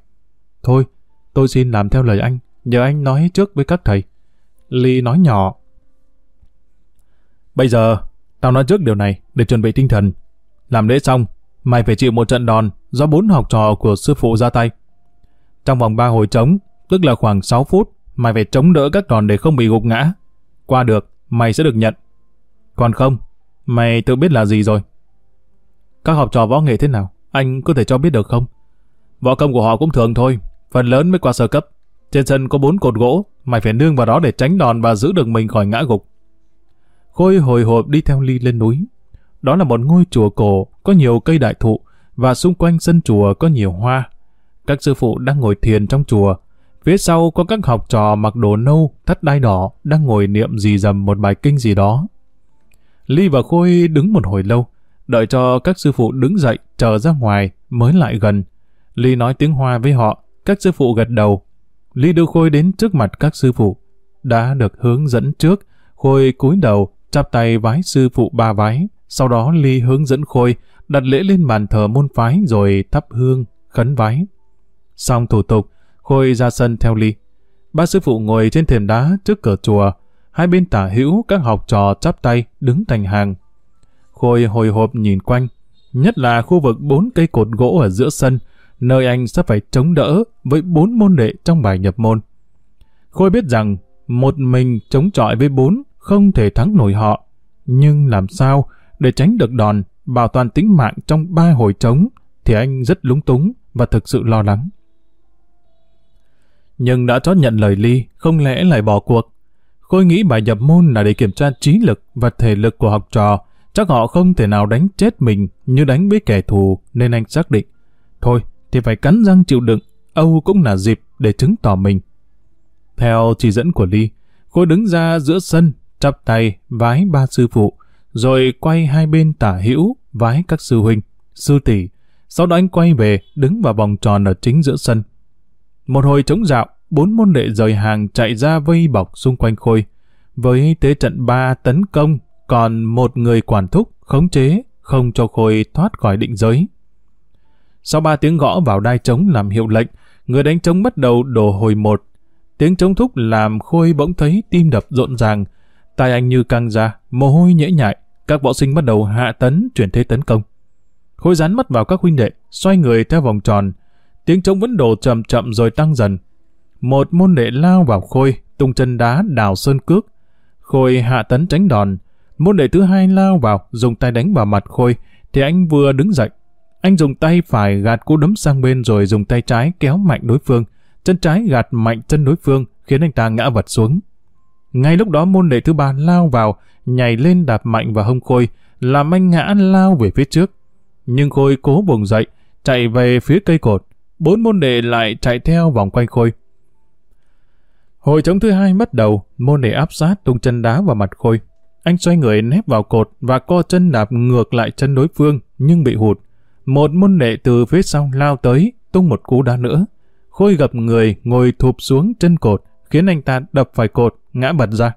Thôi, tôi xin làm theo lời anh. Nhờ anh nói trước với các thầy. Ly nói nhỏ. Bây giờ, tao nói trước điều này để chuẩn bị tinh thần. Làm lễ xong, mày phải chịu một trận đòn do bốn học trò của sư phụ ra tay. Trong vòng ba hồi trống, tức là khoảng 6 phút, mày phải chống đỡ các đòn để không bị gục ngã. Qua được, mày sẽ được nhận. Còn không, mày tự biết là gì rồi. Các học trò võ nghệ thế nào, anh có thể cho biết được không? Võ công của họ cũng thường thôi, phần lớn mới qua sơ cấp. Trên sân có bốn cột gỗ, mày phải nương vào đó để tránh đòn và giữ được mình khỏi ngã gục. Khôi hồi hộp đi theo Ly lên núi. Đó là một ngôi chùa cổ, có nhiều cây đại thụ, và xung quanh sân chùa có nhiều hoa. Các sư phụ đang ngồi thiền trong chùa. Phía sau có các học trò mặc đồ nâu, thắt đai đỏ, đang ngồi niệm gì dầm một bài kinh gì đó. Ly và Khôi đứng một hồi lâu, đợi cho các sư phụ đứng dậy, chờ ra ngoài, mới lại gần. Ly nói tiếng Hoa với họ, các sư phụ gật đầu. Ly đưa Khôi đến trước mặt các sư phụ. Đã được hướng dẫn trước, Khôi cúi đầu, chắp tay vái sư phụ ba vái. Sau đó Ly hướng dẫn Khôi, đặt lễ lên bàn thờ môn phái rồi thắp hương, khấn vái. Xong thủ tục, Khôi ra sân theo Ly. Ba sư phụ ngồi trên thềm đá trước cửa chùa, hai bên tả hữu các học trò chắp tay đứng thành hàng. Khôi hồi hộp nhìn quanh, nhất là khu vực bốn cây cột gỗ ở giữa sân, nơi anh sẽ phải chống đỡ với bốn môn đệ trong bài nhập môn. Khôi biết rằng một mình chống chọi với bốn không thể thắng nổi họ, nhưng làm sao để tránh được đòn bảo toàn tính mạng trong ba hồi trống thì anh rất lúng túng và thực sự lo lắng. Nhưng đã chót nhận lời ly, không lẽ lại bỏ cuộc. Khôi nghĩ bài nhập môn là để kiểm tra trí lực và thể lực của học trò, chắc họ không thể nào đánh chết mình như đánh với kẻ thù nên anh xác định. Thôi, thì phải cắn răng chịu đựng, Âu cũng là dịp để chứng tỏ mình. Theo chỉ dẫn của Ly, Khôi đứng ra giữa sân, chắp tay, vái ba sư phụ, rồi quay hai bên tả hữu, vái các sư huynh, sư tỷ. Sau đó anh quay về, đứng vào vòng tròn ở chính giữa sân. Một hồi chống dạo, bốn môn đệ rời hàng chạy ra vây bọc xung quanh Khôi. Với thế trận ba tấn công, còn một người quản thúc, khống chế, không cho Khôi thoát khỏi định giới. Sau ba tiếng gõ vào đai trống làm hiệu lệnh, người đánh trống bắt đầu đổ hồi một. Tiếng trống thúc làm Khôi bỗng thấy tim đập rộn ràng, tay anh như căng ra, mồ hôi nhễ nhại, các võ sinh bắt đầu hạ tấn chuyển thế tấn công. Khôi rắn mắt vào các huynh đệ, xoay người theo vòng tròn, tiếng trống vẫn đổ chậm chậm rồi tăng dần. Một môn đệ lao vào Khôi, tung chân đá đào sơn cước. Khôi hạ tấn tránh đòn, môn đệ thứ hai lao vào, dùng tay đánh vào mặt Khôi, thì anh vừa đứng dậy, anh dùng tay phải gạt cú đấm sang bên rồi dùng tay trái kéo mạnh đối phương. Chân trái gạt mạnh chân đối phương khiến anh ta ngã vật xuống. Ngay lúc đó môn đệ thứ ba lao vào, nhảy lên đạp mạnh vào hông Khôi, làm anh ngã lao về phía trước. Nhưng Khôi cố vùng dậy, chạy về phía cây cột. Bốn môn đệ lại chạy theo vòng quanh Khôi. Hồi chống thứ hai bắt đầu, môn đệ áp sát tung chân đá vào mặt Khôi. Anh xoay người nép vào cột và co chân đạp ngược lại chân đối phương, nhưng bị hụt. Một môn đệ từ phía sau lao tới, tung một cú đá nữa. Khôi gập người, ngồi thụp xuống chân cột, khiến anh ta đập phải cột, ngã bật ra.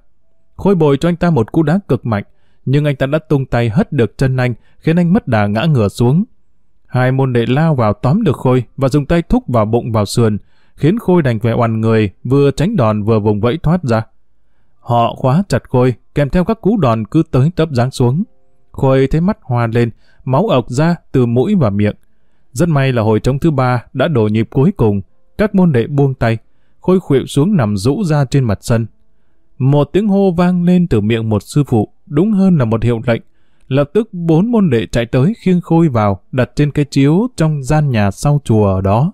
Khôi bồi cho anh ta một cú đá cực mạnh, nhưng anh ta đã tung tay hất được chân anh, khiến anh mất đà ngã ngửa xuống. Hai môn đệ lao vào tóm được Khôi và dùng tay thúc vào bụng vào sườn, khiến Khôi đành phải oằn người, vừa tránh đòn vừa vùng vẫy thoát ra. Họ khóa chặt Khôi, kèm theo các cú đòn cứ tới tấp giáng xuống. Khôi thấy mắt hoa lên, máu ọc ra từ mũi và miệng. Rất may là hồi trống thứ ba đã đổ nhịp cuối cùng, các môn đệ buông tay, khôi khuỵu xuống nằm rũ ra trên mặt sân. Một tiếng hô vang lên từ miệng một sư phụ, đúng hơn là một hiệu lệnh. Lập tức bốn môn đệ chạy tới khiêng khôi vào, đặt trên cái chiếu trong gian nhà sau chùa ở đó.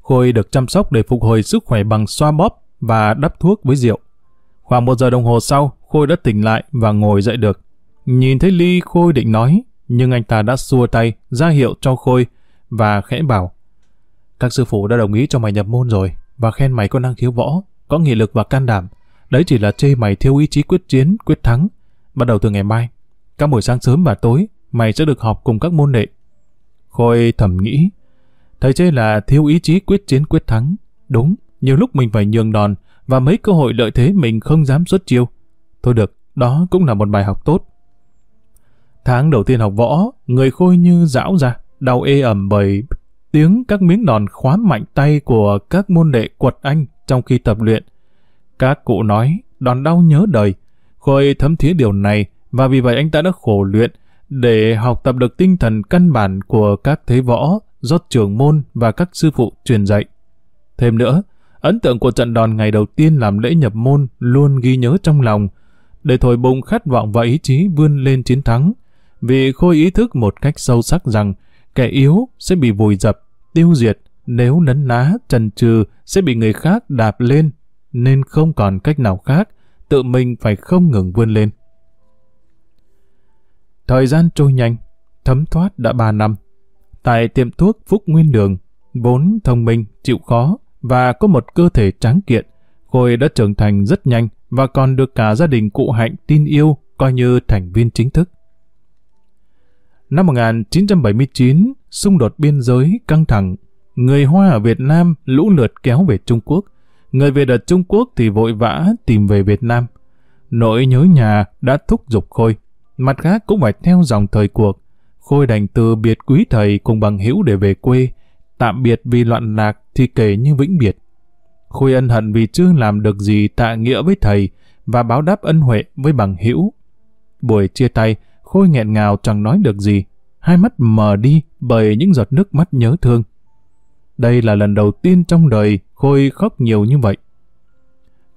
Khôi được chăm sóc để phục hồi sức khỏe bằng xoa bóp và đắp thuốc với rượu. Khoảng một giờ đồng hồ sau, Khôi đã tỉnh lại và ngồi dậy được. Nhìn thấy Ly Khôi định nói, nhưng anh ta đã xua tay, ra hiệu cho Khôi và khẽ bảo. Các sư phụ đã đồng ý cho mày nhập môn rồi và khen mày có năng khiếu võ, có nghị lực và can đảm. Đấy chỉ là chê mày thiếu ý chí quyết chiến, quyết thắng. Bắt đầu từ ngày mai, các buổi sáng sớm và tối, mày sẽ được học cùng các môn đệ. Khôi thầm nghĩ, thầy chê là thiếu ý chí quyết chiến quyết thắng. Đúng, nhiều lúc mình phải nhường đòn và mấy cơ hội lợi thế mình không dám xuất chiêu. Thôi được, đó cũng là một bài học tốt. Tháng đầu tiên học võ, người khôi như dão ra, đau ê ẩm bởi tiếng các miếng đòn khóa mạnh tay của các môn đệ quật anh trong khi tập luyện. Các cụ nói, đòn đau nhớ đời. Khôi thấm thía điều này và vì vậy anh ta đã khổ luyện để học tập được tinh thần căn bản của các thế võ do trưởng môn và các sư phụ truyền dạy. Thêm nữa, ấn tượng của trận đòn ngày đầu tiên làm lễ nhập môn luôn ghi nhớ trong lòng, để thổi bùng khát vọng và ý chí vươn lên chiến thắng, vì Khôi ý thức một cách sâu sắc rằng kẻ yếu sẽ bị vùi dập, tiêu diệt, nếu nấn ná, trần trừ sẽ bị người khác đạp lên, nên không còn cách nào khác, tự mình phải không ngừng vươn lên. Thời gian trôi nhanh, thấm thoát đã ba năm. Tại tiệm thuốc Phúc Nguyên Đường, vốn thông minh, chịu khó và có một cơ thể tráng kiện, Khôi đã trưởng thành rất nhanh và còn được cả gia đình cụ Hạnh tin yêu coi như thành viên chính thức. Năm 1979, xung đột biên giới căng thẳng. Người Hoa ở Việt Nam lũ lượt kéo về Trung Quốc. Người Việt ở Trung Quốc thì vội vã tìm về Việt Nam. Nỗi nhớ nhà đã thúc giục Khôi. Mặt khác cũng phải theo dòng thời cuộc. Khôi đành từ biệt quý thầy cùng bằng hữu để về quê. Tạm biệt vì loạn lạc thì kể như vĩnh biệt. Khôi ân hận vì chưa làm được gì tạ nghĩa với thầy và báo đáp ân huệ với bằng hữu. Buổi chia tay, Khôi nghẹn ngào chẳng nói được gì, hai mắt mờ đi bởi những giọt nước mắt nhớ thương. Đây là lần đầu tiên trong đời Khôi khóc nhiều như vậy.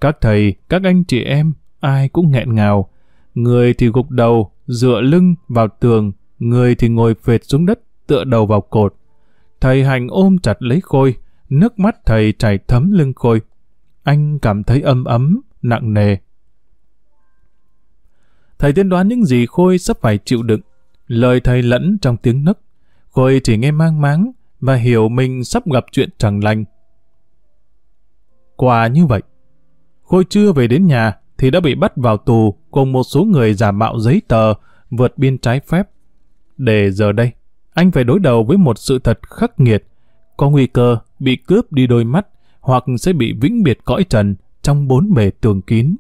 Các thầy, các anh chị em, ai cũng nghẹn ngào. Người thì gục đầu, dựa lưng vào tường, người thì ngồi phệt xuống đất, tựa đầu vào cột. Thầy Hành ôm chặt lấy Khôi, nước mắt thầy chảy thấm lưng Khôi. Anh cảm thấy âm ấm, nặng nề. Thầy tiên đoán những gì Khôi sắp phải chịu đựng. Lời thầy lẫn trong tiếng nấc. Khôi chỉ nghe mang máng và hiểu mình sắp gặp chuyện chẳng lành. Quả như vậy. Khôi chưa về đến nhà thì đã bị bắt vào tù cùng một số người giả mạo giấy tờ vượt biên trái phép. Để giờ đây, anh phải đối đầu với một sự thật khắc nghiệt, có nguy cơ bị cướp đi đôi mắt hoặc sẽ bị vĩnh biệt cõi trần trong bốn bề tường kín.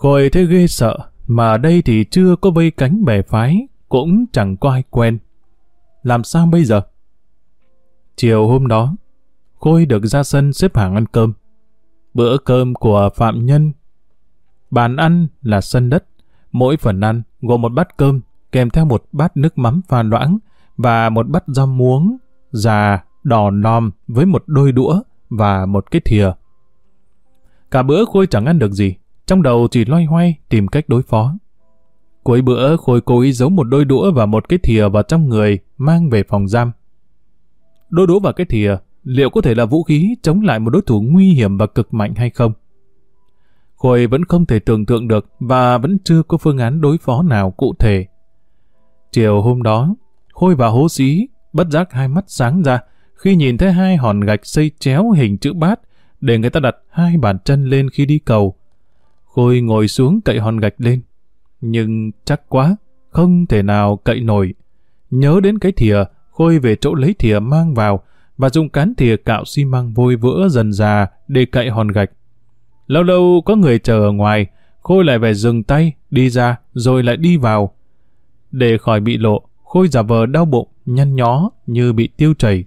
Khôi thấy ghê sợ, mà đây thì chưa có vây cánh bè phái, cũng chẳng có ai quen. Làm sao bây giờ? Chiều hôm đó, Khôi được ra sân xếp hàng ăn cơm. Bữa cơm của phạm nhân. Bàn ăn là sân đất, mỗi phần ăn gồm một bát cơm kèm theo một bát nước mắm pha loãng và một bát rau muống, già, đỏ nòm với một đôi đũa và một cái thìa. Cả bữa Khôi chẳng ăn được gì, trong đầu chỉ loay hoay tìm cách đối phó. Cuối bữa Khôi cố ý giấu một đôi đũa và một cái thìa vào trong người mang về phòng giam. Đôi đũa và cái thìa liệu có thể là vũ khí chống lại một đối thủ nguy hiểm và cực mạnh hay không? Khôi vẫn không thể tưởng tượng được và vẫn chưa có phương án đối phó nào cụ thể. Chiều hôm đó, Khôi và hố xí bất giác hai mắt sáng ra khi nhìn thấy hai hòn gạch xây chéo hình chữ bát để người ta đặt hai bàn chân lên khi đi cầu. Khôi ngồi xuống cậy hòn gạch lên. Nhưng chắc quá, không thể nào cậy nổi. Nhớ đến cái thìa, Khôi về chỗ lấy thìa mang vào và dùng cán thìa cạo xi măng vôi vữa dần già để cậy hòn gạch. Lâu lâu có người chờ ở ngoài, Khôi lại phải dừng tay, đi ra, rồi lại đi vào. Để khỏi bị lộ, Khôi giả vờ đau bụng, nhăn nhó như bị tiêu chảy.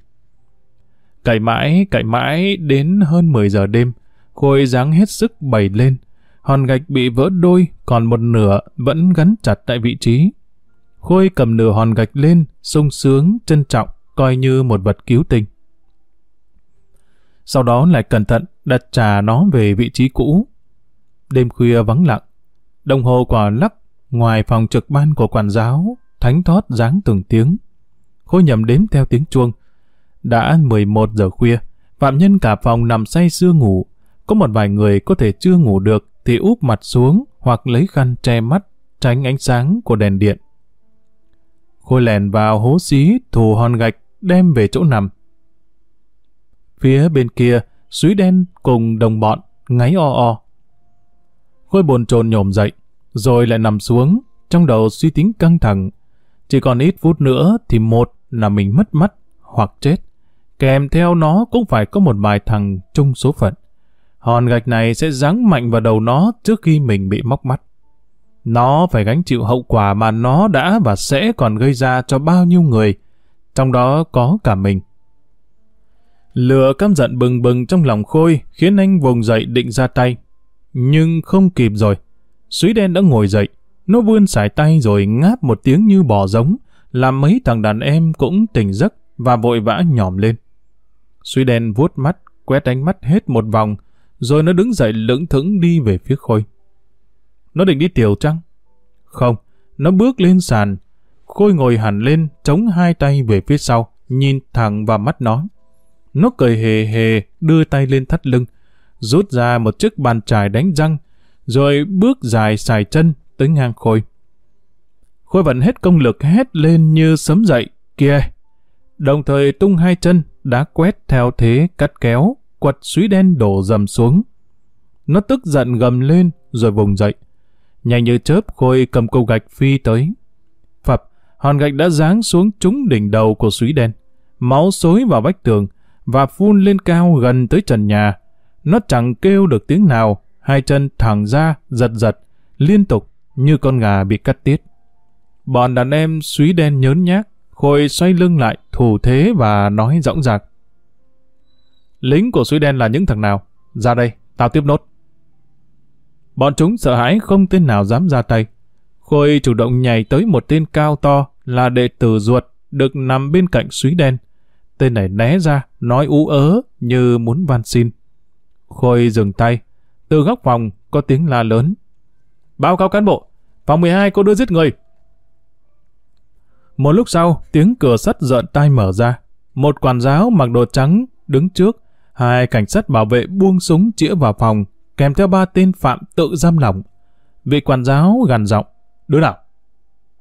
Cậy mãi, cậy mãi đến hơn 10 giờ đêm, Khôi dáng hết sức bày lên, hòn gạch bị vỡ đôi, còn một nửa vẫn gắn chặt tại vị trí. Khôi cầm nửa hòn gạch lên, sung sướng, trân trọng, coi như một vật cứu tinh. Sau đó lại cẩn thận đặt trà nó về vị trí cũ. Đêm khuya vắng lặng, đồng hồ quả lắc ngoài phòng trực ban của quản giáo, thánh thót dáng từng tiếng. Khôi nhầm đếm theo tiếng chuông. Đã 11 giờ khuya, phạm nhân cả phòng nằm say sưa ngủ. Có một vài người có thể chưa ngủ được thì úp mặt xuống hoặc lấy khăn che mắt, tránh ánh sáng của đèn điện. Khôi lèn vào hố xí, thù hòn gạch, đem về chỗ nằm. Phía bên kia, Suý đen cùng đồng bọn, ngáy o o. Khôi bồn chồn nhổm dậy, rồi lại nằm xuống, trong đầu suy tính căng thẳng. Chỉ còn ít phút nữa thì một là mình mất mắt hoặc chết. Kèm theo nó cũng phải có một vài thằng chung số phận hòn gạch này sẽ giáng mạnh vào đầu nó trước khi mình bị móc mắt. Nó phải gánh chịu hậu quả mà nó đã và sẽ còn gây ra cho bao nhiêu người, trong đó có cả mình. Lửa căm giận bừng bừng trong lòng Khôi khiến anh vùng dậy định ra tay. Nhưng không kịp rồi. Suý đen đã ngồi dậy. Nó vươn sải tay rồi ngáp một tiếng như bò giống, làm mấy thằng đàn em cũng tỉnh giấc và vội vã nhòm lên. Suy đen vuốt mắt, quét ánh mắt hết một vòng, rồi nó đứng dậy lững thững đi về phía Khôi. Nó định đi tiểu trăng? Không, nó bước lên sàn. Khôi ngồi hẳn lên, chống hai tay về phía sau, nhìn thẳng vào mắt nó. Nó cười hề hề, đưa tay lên thắt lưng, rút ra một chiếc bàn chải đánh răng, rồi bước dài xài chân tới ngang Khôi. Khôi vẫn hết công lực hét lên như sấm dậy, kia. Đồng thời tung hai chân, đá quét theo thế cắt kéo, quật suý đen đổ dầm xuống. Nó tức giận gầm lên, rồi vùng dậy. Nhanh như chớp Khôi cầm câu gạch phi tới. Phập, hòn gạch đã giáng xuống trúng đỉnh đầu của suý đen. Máu xối vào vách tường, và phun lên cao gần tới trần nhà. Nó chẳng kêu được tiếng nào, hai chân thẳng ra, giật giật, liên tục như con gà bị cắt tiết. Bọn đàn em suý đen nhớn nhác, Khôi xoay lưng lại, thủ thế và nói rõng rạc. Lính của Suối đen là những thằng nào? Ra đây, tao tiếp nốt. Bọn chúng sợ hãi không tên nào dám ra tay. Khôi chủ động nhảy tới một tên cao to là đệ tử ruột được nằm bên cạnh suý đen. Tên này né ra, nói ú ớ như muốn van xin. Khôi dừng tay. Từ góc phòng có tiếng la lớn. Báo cáo cán bộ, phòng 12 có đưa giết người. Một lúc sau, tiếng cửa sắt rợn tai mở ra. Một quản giáo mặc đồ trắng đứng trước. Hai cảnh sát bảo vệ buông súng chĩa vào phòng, kèm theo ba tên phạm tự giam lỏng. Vị quản giáo gằn giọng. Đứa nào?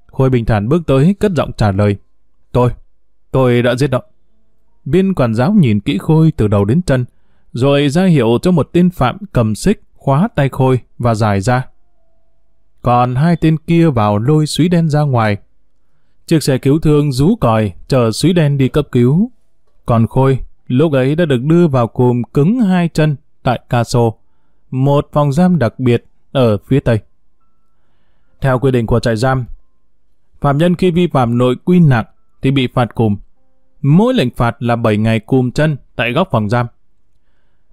Khôi bình thản bước tới, cất giọng trả lời. Tôi, tôi đã giết động. Viên quản giáo nhìn kỹ Khôi từ đầu đến chân, rồi ra hiệu cho một tên phạm cầm xích khóa tay Khôi và giải ra. Còn hai tên kia vào lôi suý đen ra ngoài. Chiếc xe cứu thương rú còi chờ suý đen đi cấp cứu. Còn Khôi, lúc ấy đã được đưa vào cùm cứng hai chân tại Caso, một phòng giam đặc biệt ở phía Tây. Theo quy định của trại giam, phạm nhân khi vi phạm nội quy nặng thì bị phạt cùm mỗi lệnh phạt là 7 ngày cùm chân tại góc phòng giam.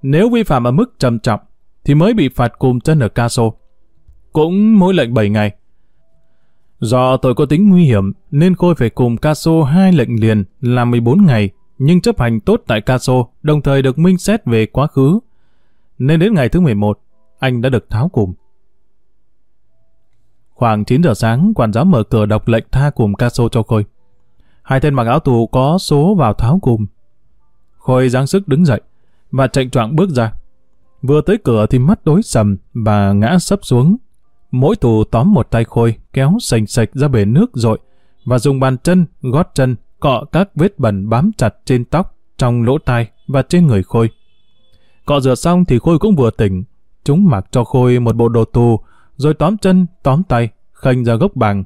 Nếu vi phạm ở mức trầm trọng, thì mới bị phạt cùm chân ở Caso. Cũng mỗi lệnh 7 ngày. Do tội có tính nguy hiểm, nên Khôi phải cùng Caso hai lệnh liền là 14 ngày, nhưng chấp hành tốt tại Caso, đồng thời được minh xét về quá khứ. Nên đến ngày thứ 11, anh đã được tháo cùm. Khoảng 9 giờ sáng, quản giáo mở cửa đọc lệnh tha cùm Caso cho Khôi. Hai tên mặc áo tù có số vào tháo cùm. Khôi giáng sức đứng dậy và chạy choạng bước ra. Vừa tới cửa thì mắt đối sầm và ngã sấp xuống. Mỗi tù tóm một tay Khôi kéo sành sạch ra bể nước rồi và dùng bàn chân, gót chân cọ các vết bẩn bám chặt trên tóc, trong lỗ tai và trên người Khôi. Cọ rửa xong thì Khôi cũng vừa tỉnh. Chúng mặc cho Khôi một bộ đồ tù, rồi tóm chân, tóm tay, khênh ra gốc bằng,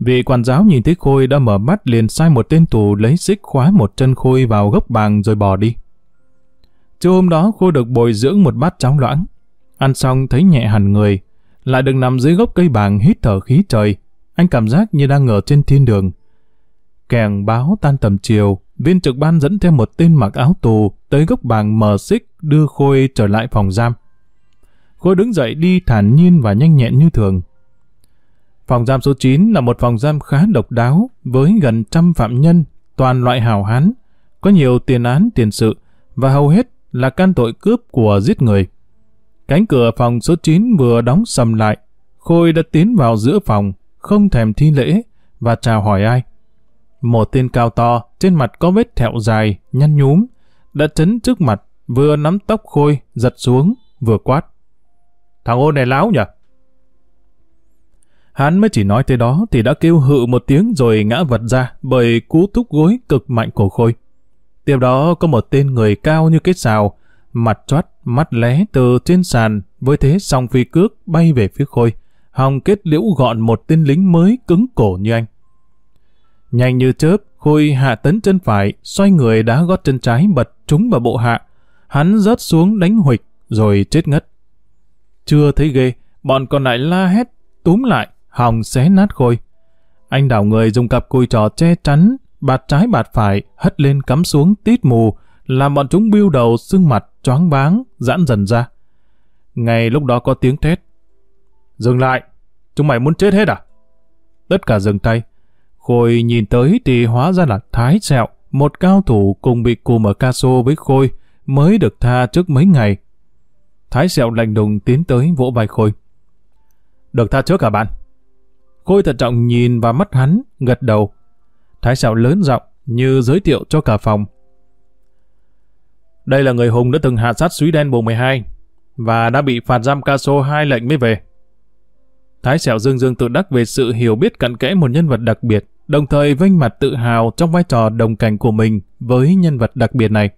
Vị quản giáo nhìn thấy Khôi đã mở mắt liền sai một tên tù lấy xích khóa một chân Khôi vào gốc bàn rồi bỏ đi. Trưa hôm đó Khôi được bồi dưỡng một bát cháo loãng. Ăn xong thấy nhẹ hẳn người, lại được nằm dưới gốc cây bàng hít thở khí trời. Anh cảm giác như đang ở trên thiên đường. Kèng báo tan tầm chiều, viên trực ban dẫn theo một tên mặc áo tù tới gốc bàng mở xích đưa Khôi trở lại phòng giam. Khôi đứng dậy đi thản nhiên và nhanh nhẹn như thường. Phòng giam số 9 là một phòng giam khá độc đáo với gần trăm phạm nhân, toàn loại hào hán, có nhiều tiền án tiền sự và hầu hết là can tội cướp của giết người. Cánh cửa phòng số 9 vừa đóng sầm lại, Khôi đã tiến vào giữa phòng, không thèm thi lễ và chào hỏi ai. Một tên cao to, trên mặt có vết thẹo dài, nhăn nhúm, đã chấn trước mặt, vừa nắm tóc Khôi, giật xuống, vừa quát. Thằng ô này láo nhỉ? Hắn mới chỉ nói tới đó thì đã kêu hự một tiếng rồi ngã vật ra bởi cú thúc gối cực mạnh của Khôi. Tiếp đó có một tên người cao như kết xào, mặt chót, mắt lé từ trên sàn với thế song phi cước bay về phía Khôi, hòng kết liễu gọn một tên lính mới cứng cổ như anh. Nhanh như chớp, Khôi hạ tấn chân phải, xoay người đá gót chân trái bật trúng vào bộ hạ. hắn rớt xuống đánh huịch, rồi chết ngất. Chưa thấy ghê, bọn còn lại la hét, túm lại, hòng xé nát khôi. Anh đảo người dùng cặp cùi trò che chắn, bạt trái bạt phải, hất lên cắm xuống tít mù, làm bọn chúng biêu đầu sưng mặt, choáng váng, giãn dần ra. Ngay lúc đó có tiếng thét. Dừng lại, chúng mày muốn chết hết à? Tất cả dừng tay. Khôi nhìn tới thì hóa ra là Thái Sẹo, một cao thủ cùng bị cùm ở Caso với Khôi, mới được tha trước mấy ngày. Thái Sẹo lạnh đùng tiến tới vỗ vai Khôi. Được tha trước cả bạn. Khôi thật trọng nhìn vào mắt hắn, gật đầu. Thái Sẹo lớn giọng như giới thiệu cho cả phòng. Đây là người hùng đã từng hạ sát suý đen bộ 12 và đã bị phạt giam Caso hai lệnh mới về. Thái Sẹo dương dương tự đắc về sự hiểu biết cặn kẽ một nhân vật đặc biệt, đồng thời vinh mặt tự hào trong vai trò đồng cảnh của mình với nhân vật đặc biệt này.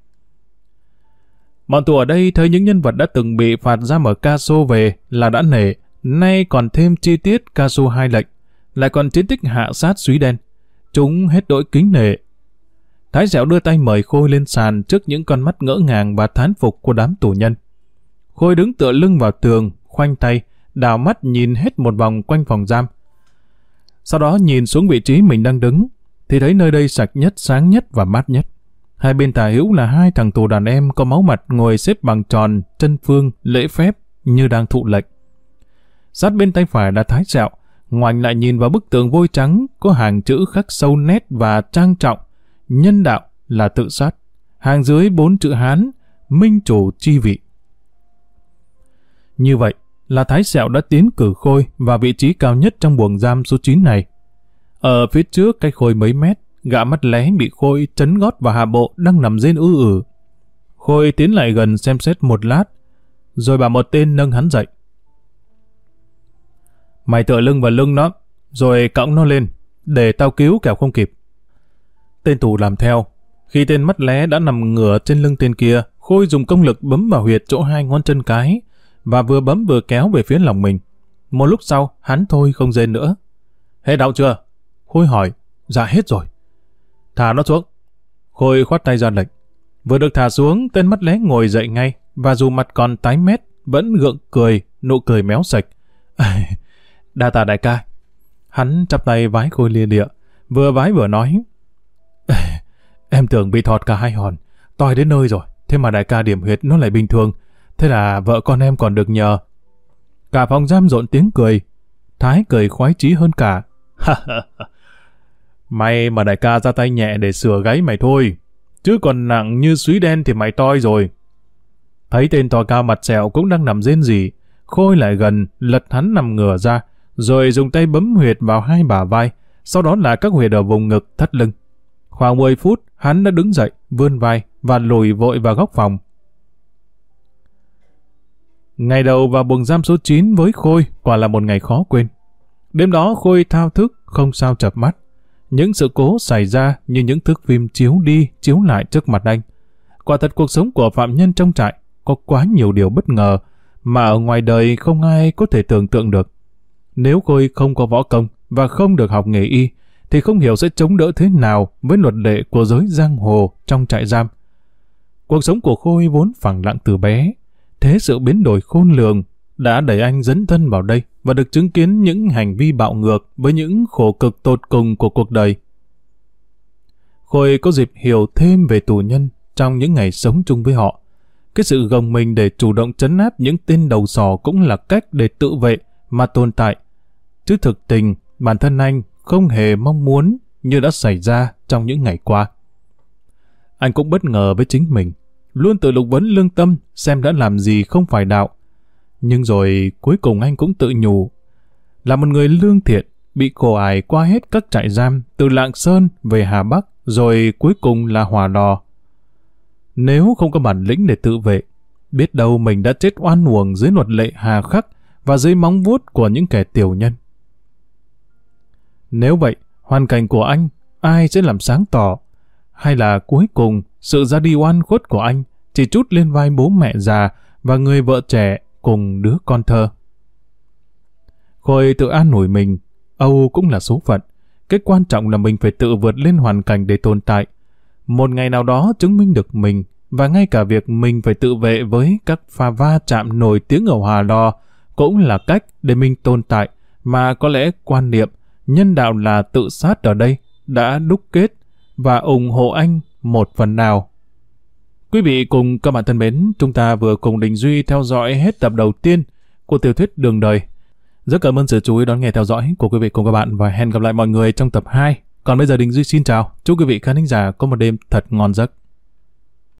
Bọn tù ở đây thấy những nhân vật đã từng bị phạt giam ở Caso về là đã nể, nay còn thêm chi tiết Caso hai lệnh, lại còn chiến tích hạ sát suý đen. Chúng hết đội kính nể. Thái Dẻo đưa tay mời Khôi lên sàn trước những con mắt ngỡ ngàng và thán phục của đám tù nhân. Khôi đứng tựa lưng vào tường, khoanh tay, đào mắt nhìn hết một vòng quanh phòng giam. Sau đó nhìn xuống vị trí mình đang đứng, thì thấy nơi đây sạch nhất, sáng nhất và mát nhất. Hai bên tà hữu là hai thằng tù đàn em có máu mặt ngồi xếp bằng tròn, chân phương, lễ phép như đang thụ lệnh. Sát bên tay phải là thái sẹo, ngoảnh lại nhìn vào bức tường vôi trắng có hàng chữ khắc sâu nét và trang trọng. Nhân đạo là tự sát. Hàng dưới bốn chữ Hán, minh chủ chi vị. Như vậy là Thái Sẹo đã tiến cử Khôi vào vị trí cao nhất trong buồng giam số 9 này. Ở phía trước cách Khôi mấy mét, gã mắt lé bị Khôi chấn gót và hạ bộ đang nằm rên ư ử. Khôi tiến lại gần xem xét một lát, rồi bảo một tên nâng hắn dậy. Mày tựa lưng vào lưng nó, rồi cõng nó lên, để tao cứu kẻo không kịp. Tên tù làm theo. Khi tên mắt lé đã nằm ngửa trên lưng tên kia, Khôi dùng công lực bấm vào huyệt chỗ hai ngón chân cái, và vừa bấm vừa kéo về phía lòng mình. Một lúc sau, hắn thôi không rên nữa. Hết đau chưa? Khôi hỏi. Dạ hết rồi. Thả nó xuống. Khôi khoát tay ra lệnh. Vừa được thả xuống, tên mắt lé ngồi dậy ngay, và dù mặt còn tái mét, vẫn gượng cười, nụ cười méo sạch. Đa tà đại ca. Hắn chắp tay vái Khôi lia địa, vừa vái vừa nói. Em tưởng bị thọt cả hai hòn, toi đến nơi rồi, thế mà đại ca điểm huyệt nó lại bình thường, thế là vợ con em còn được nhờ. Cả phòng giam rộn tiếng cười, Thái cười khoái chí hơn cả. May mà đại ca ra tay nhẹ để sửa gáy mày thôi, chứ còn nặng như suý đen thì mày toi rồi. Thấy tên to cao mặt sẹo cũng đang nằm rên gì, Khôi lại gần, lật hắn nằm ngửa ra, rồi dùng tay bấm huyệt vào hai bả vai, sau đó là các huyệt ở vùng ngực, thắt lưng. Khoảng 10 phút, hắn đã đứng dậy, vươn vai và lùi vội vào góc phòng. Ngày đầu vào buồng giam số 9 với Khôi quả là một ngày khó quên. Đêm đó Khôi thao thức, không sao chập mắt. Những sự cố xảy ra như những thước phim chiếu đi, chiếu lại trước mặt anh. Quả thật cuộc sống của phạm nhân trong trại có quá nhiều điều bất ngờ mà ở ngoài đời không ai có thể tưởng tượng được. Nếu Khôi không có võ công và không được học nghề y, thì không hiểu sẽ chống đỡ thế nào với luật lệ của giới giang hồ trong trại giam. Cuộc sống của Khôi vốn phẳng lặng từ bé, thế sự biến đổi khôn lường đã đẩy anh dấn thân vào đây và được chứng kiến những hành vi bạo ngược với những khổ cực tột cùng của cuộc đời. Khôi có dịp hiểu thêm về tù nhân trong những ngày sống chung với họ. Cái sự gồng mình để chủ động chấn áp những tên đầu sò cũng là cách để tự vệ mà tồn tại. Chứ thực tình, bản thân anh không hề mong muốn như đã xảy ra trong những ngày qua. Anh cũng bất ngờ với chính mình, luôn tự lục vấn lương tâm xem đã làm gì không phải đạo. Nhưng rồi cuối cùng anh cũng tự nhủ, là một người lương thiện, bị khổ ải qua hết các trại giam từ Lạng Sơn về Hà Bắc rồi cuối cùng là Hòa Lò. Nếu không có bản lĩnh để tự vệ, biết đâu mình đã chết oan uổng dưới luật lệ hà khắc và dưới móng vuốt của những kẻ tiểu nhân. Nếu vậy, hoàn cảnh của anh, ai sẽ làm sáng tỏ? Hay là cuối cùng, sự ra đi oan khuất của anh chỉ chút lên vai bố mẹ già và người vợ trẻ cùng đứa con thơ? Khôi tự an ủi mình, Âu cũng là số phận. Cái quan trọng là mình phải tự vượt lên hoàn cảnh để tồn tại. Một ngày nào đó chứng minh được mình và ngay cả việc mình phải tự vệ với các pha va chạm nổi tiếng ở hòa lò cũng là cách để mình tồn tại mà có lẽ quan niệm nhân đạo là tự sát ở đây đã đúc kết và ủng hộ anh một phần nào. Quý vị cùng các bạn thân mến, chúng ta vừa cùng Đình Duy theo dõi hết tập đầu tiên của tiểu thuyết Đường Đời. Rất cảm ơn sự chú ý đón nghe theo dõi của quý vị cùng các bạn và hẹn gặp lại mọi người trong tập 2. Còn bây giờ Đình Duy xin chào, chúc quý vị khán giả có một đêm thật ngon giấc.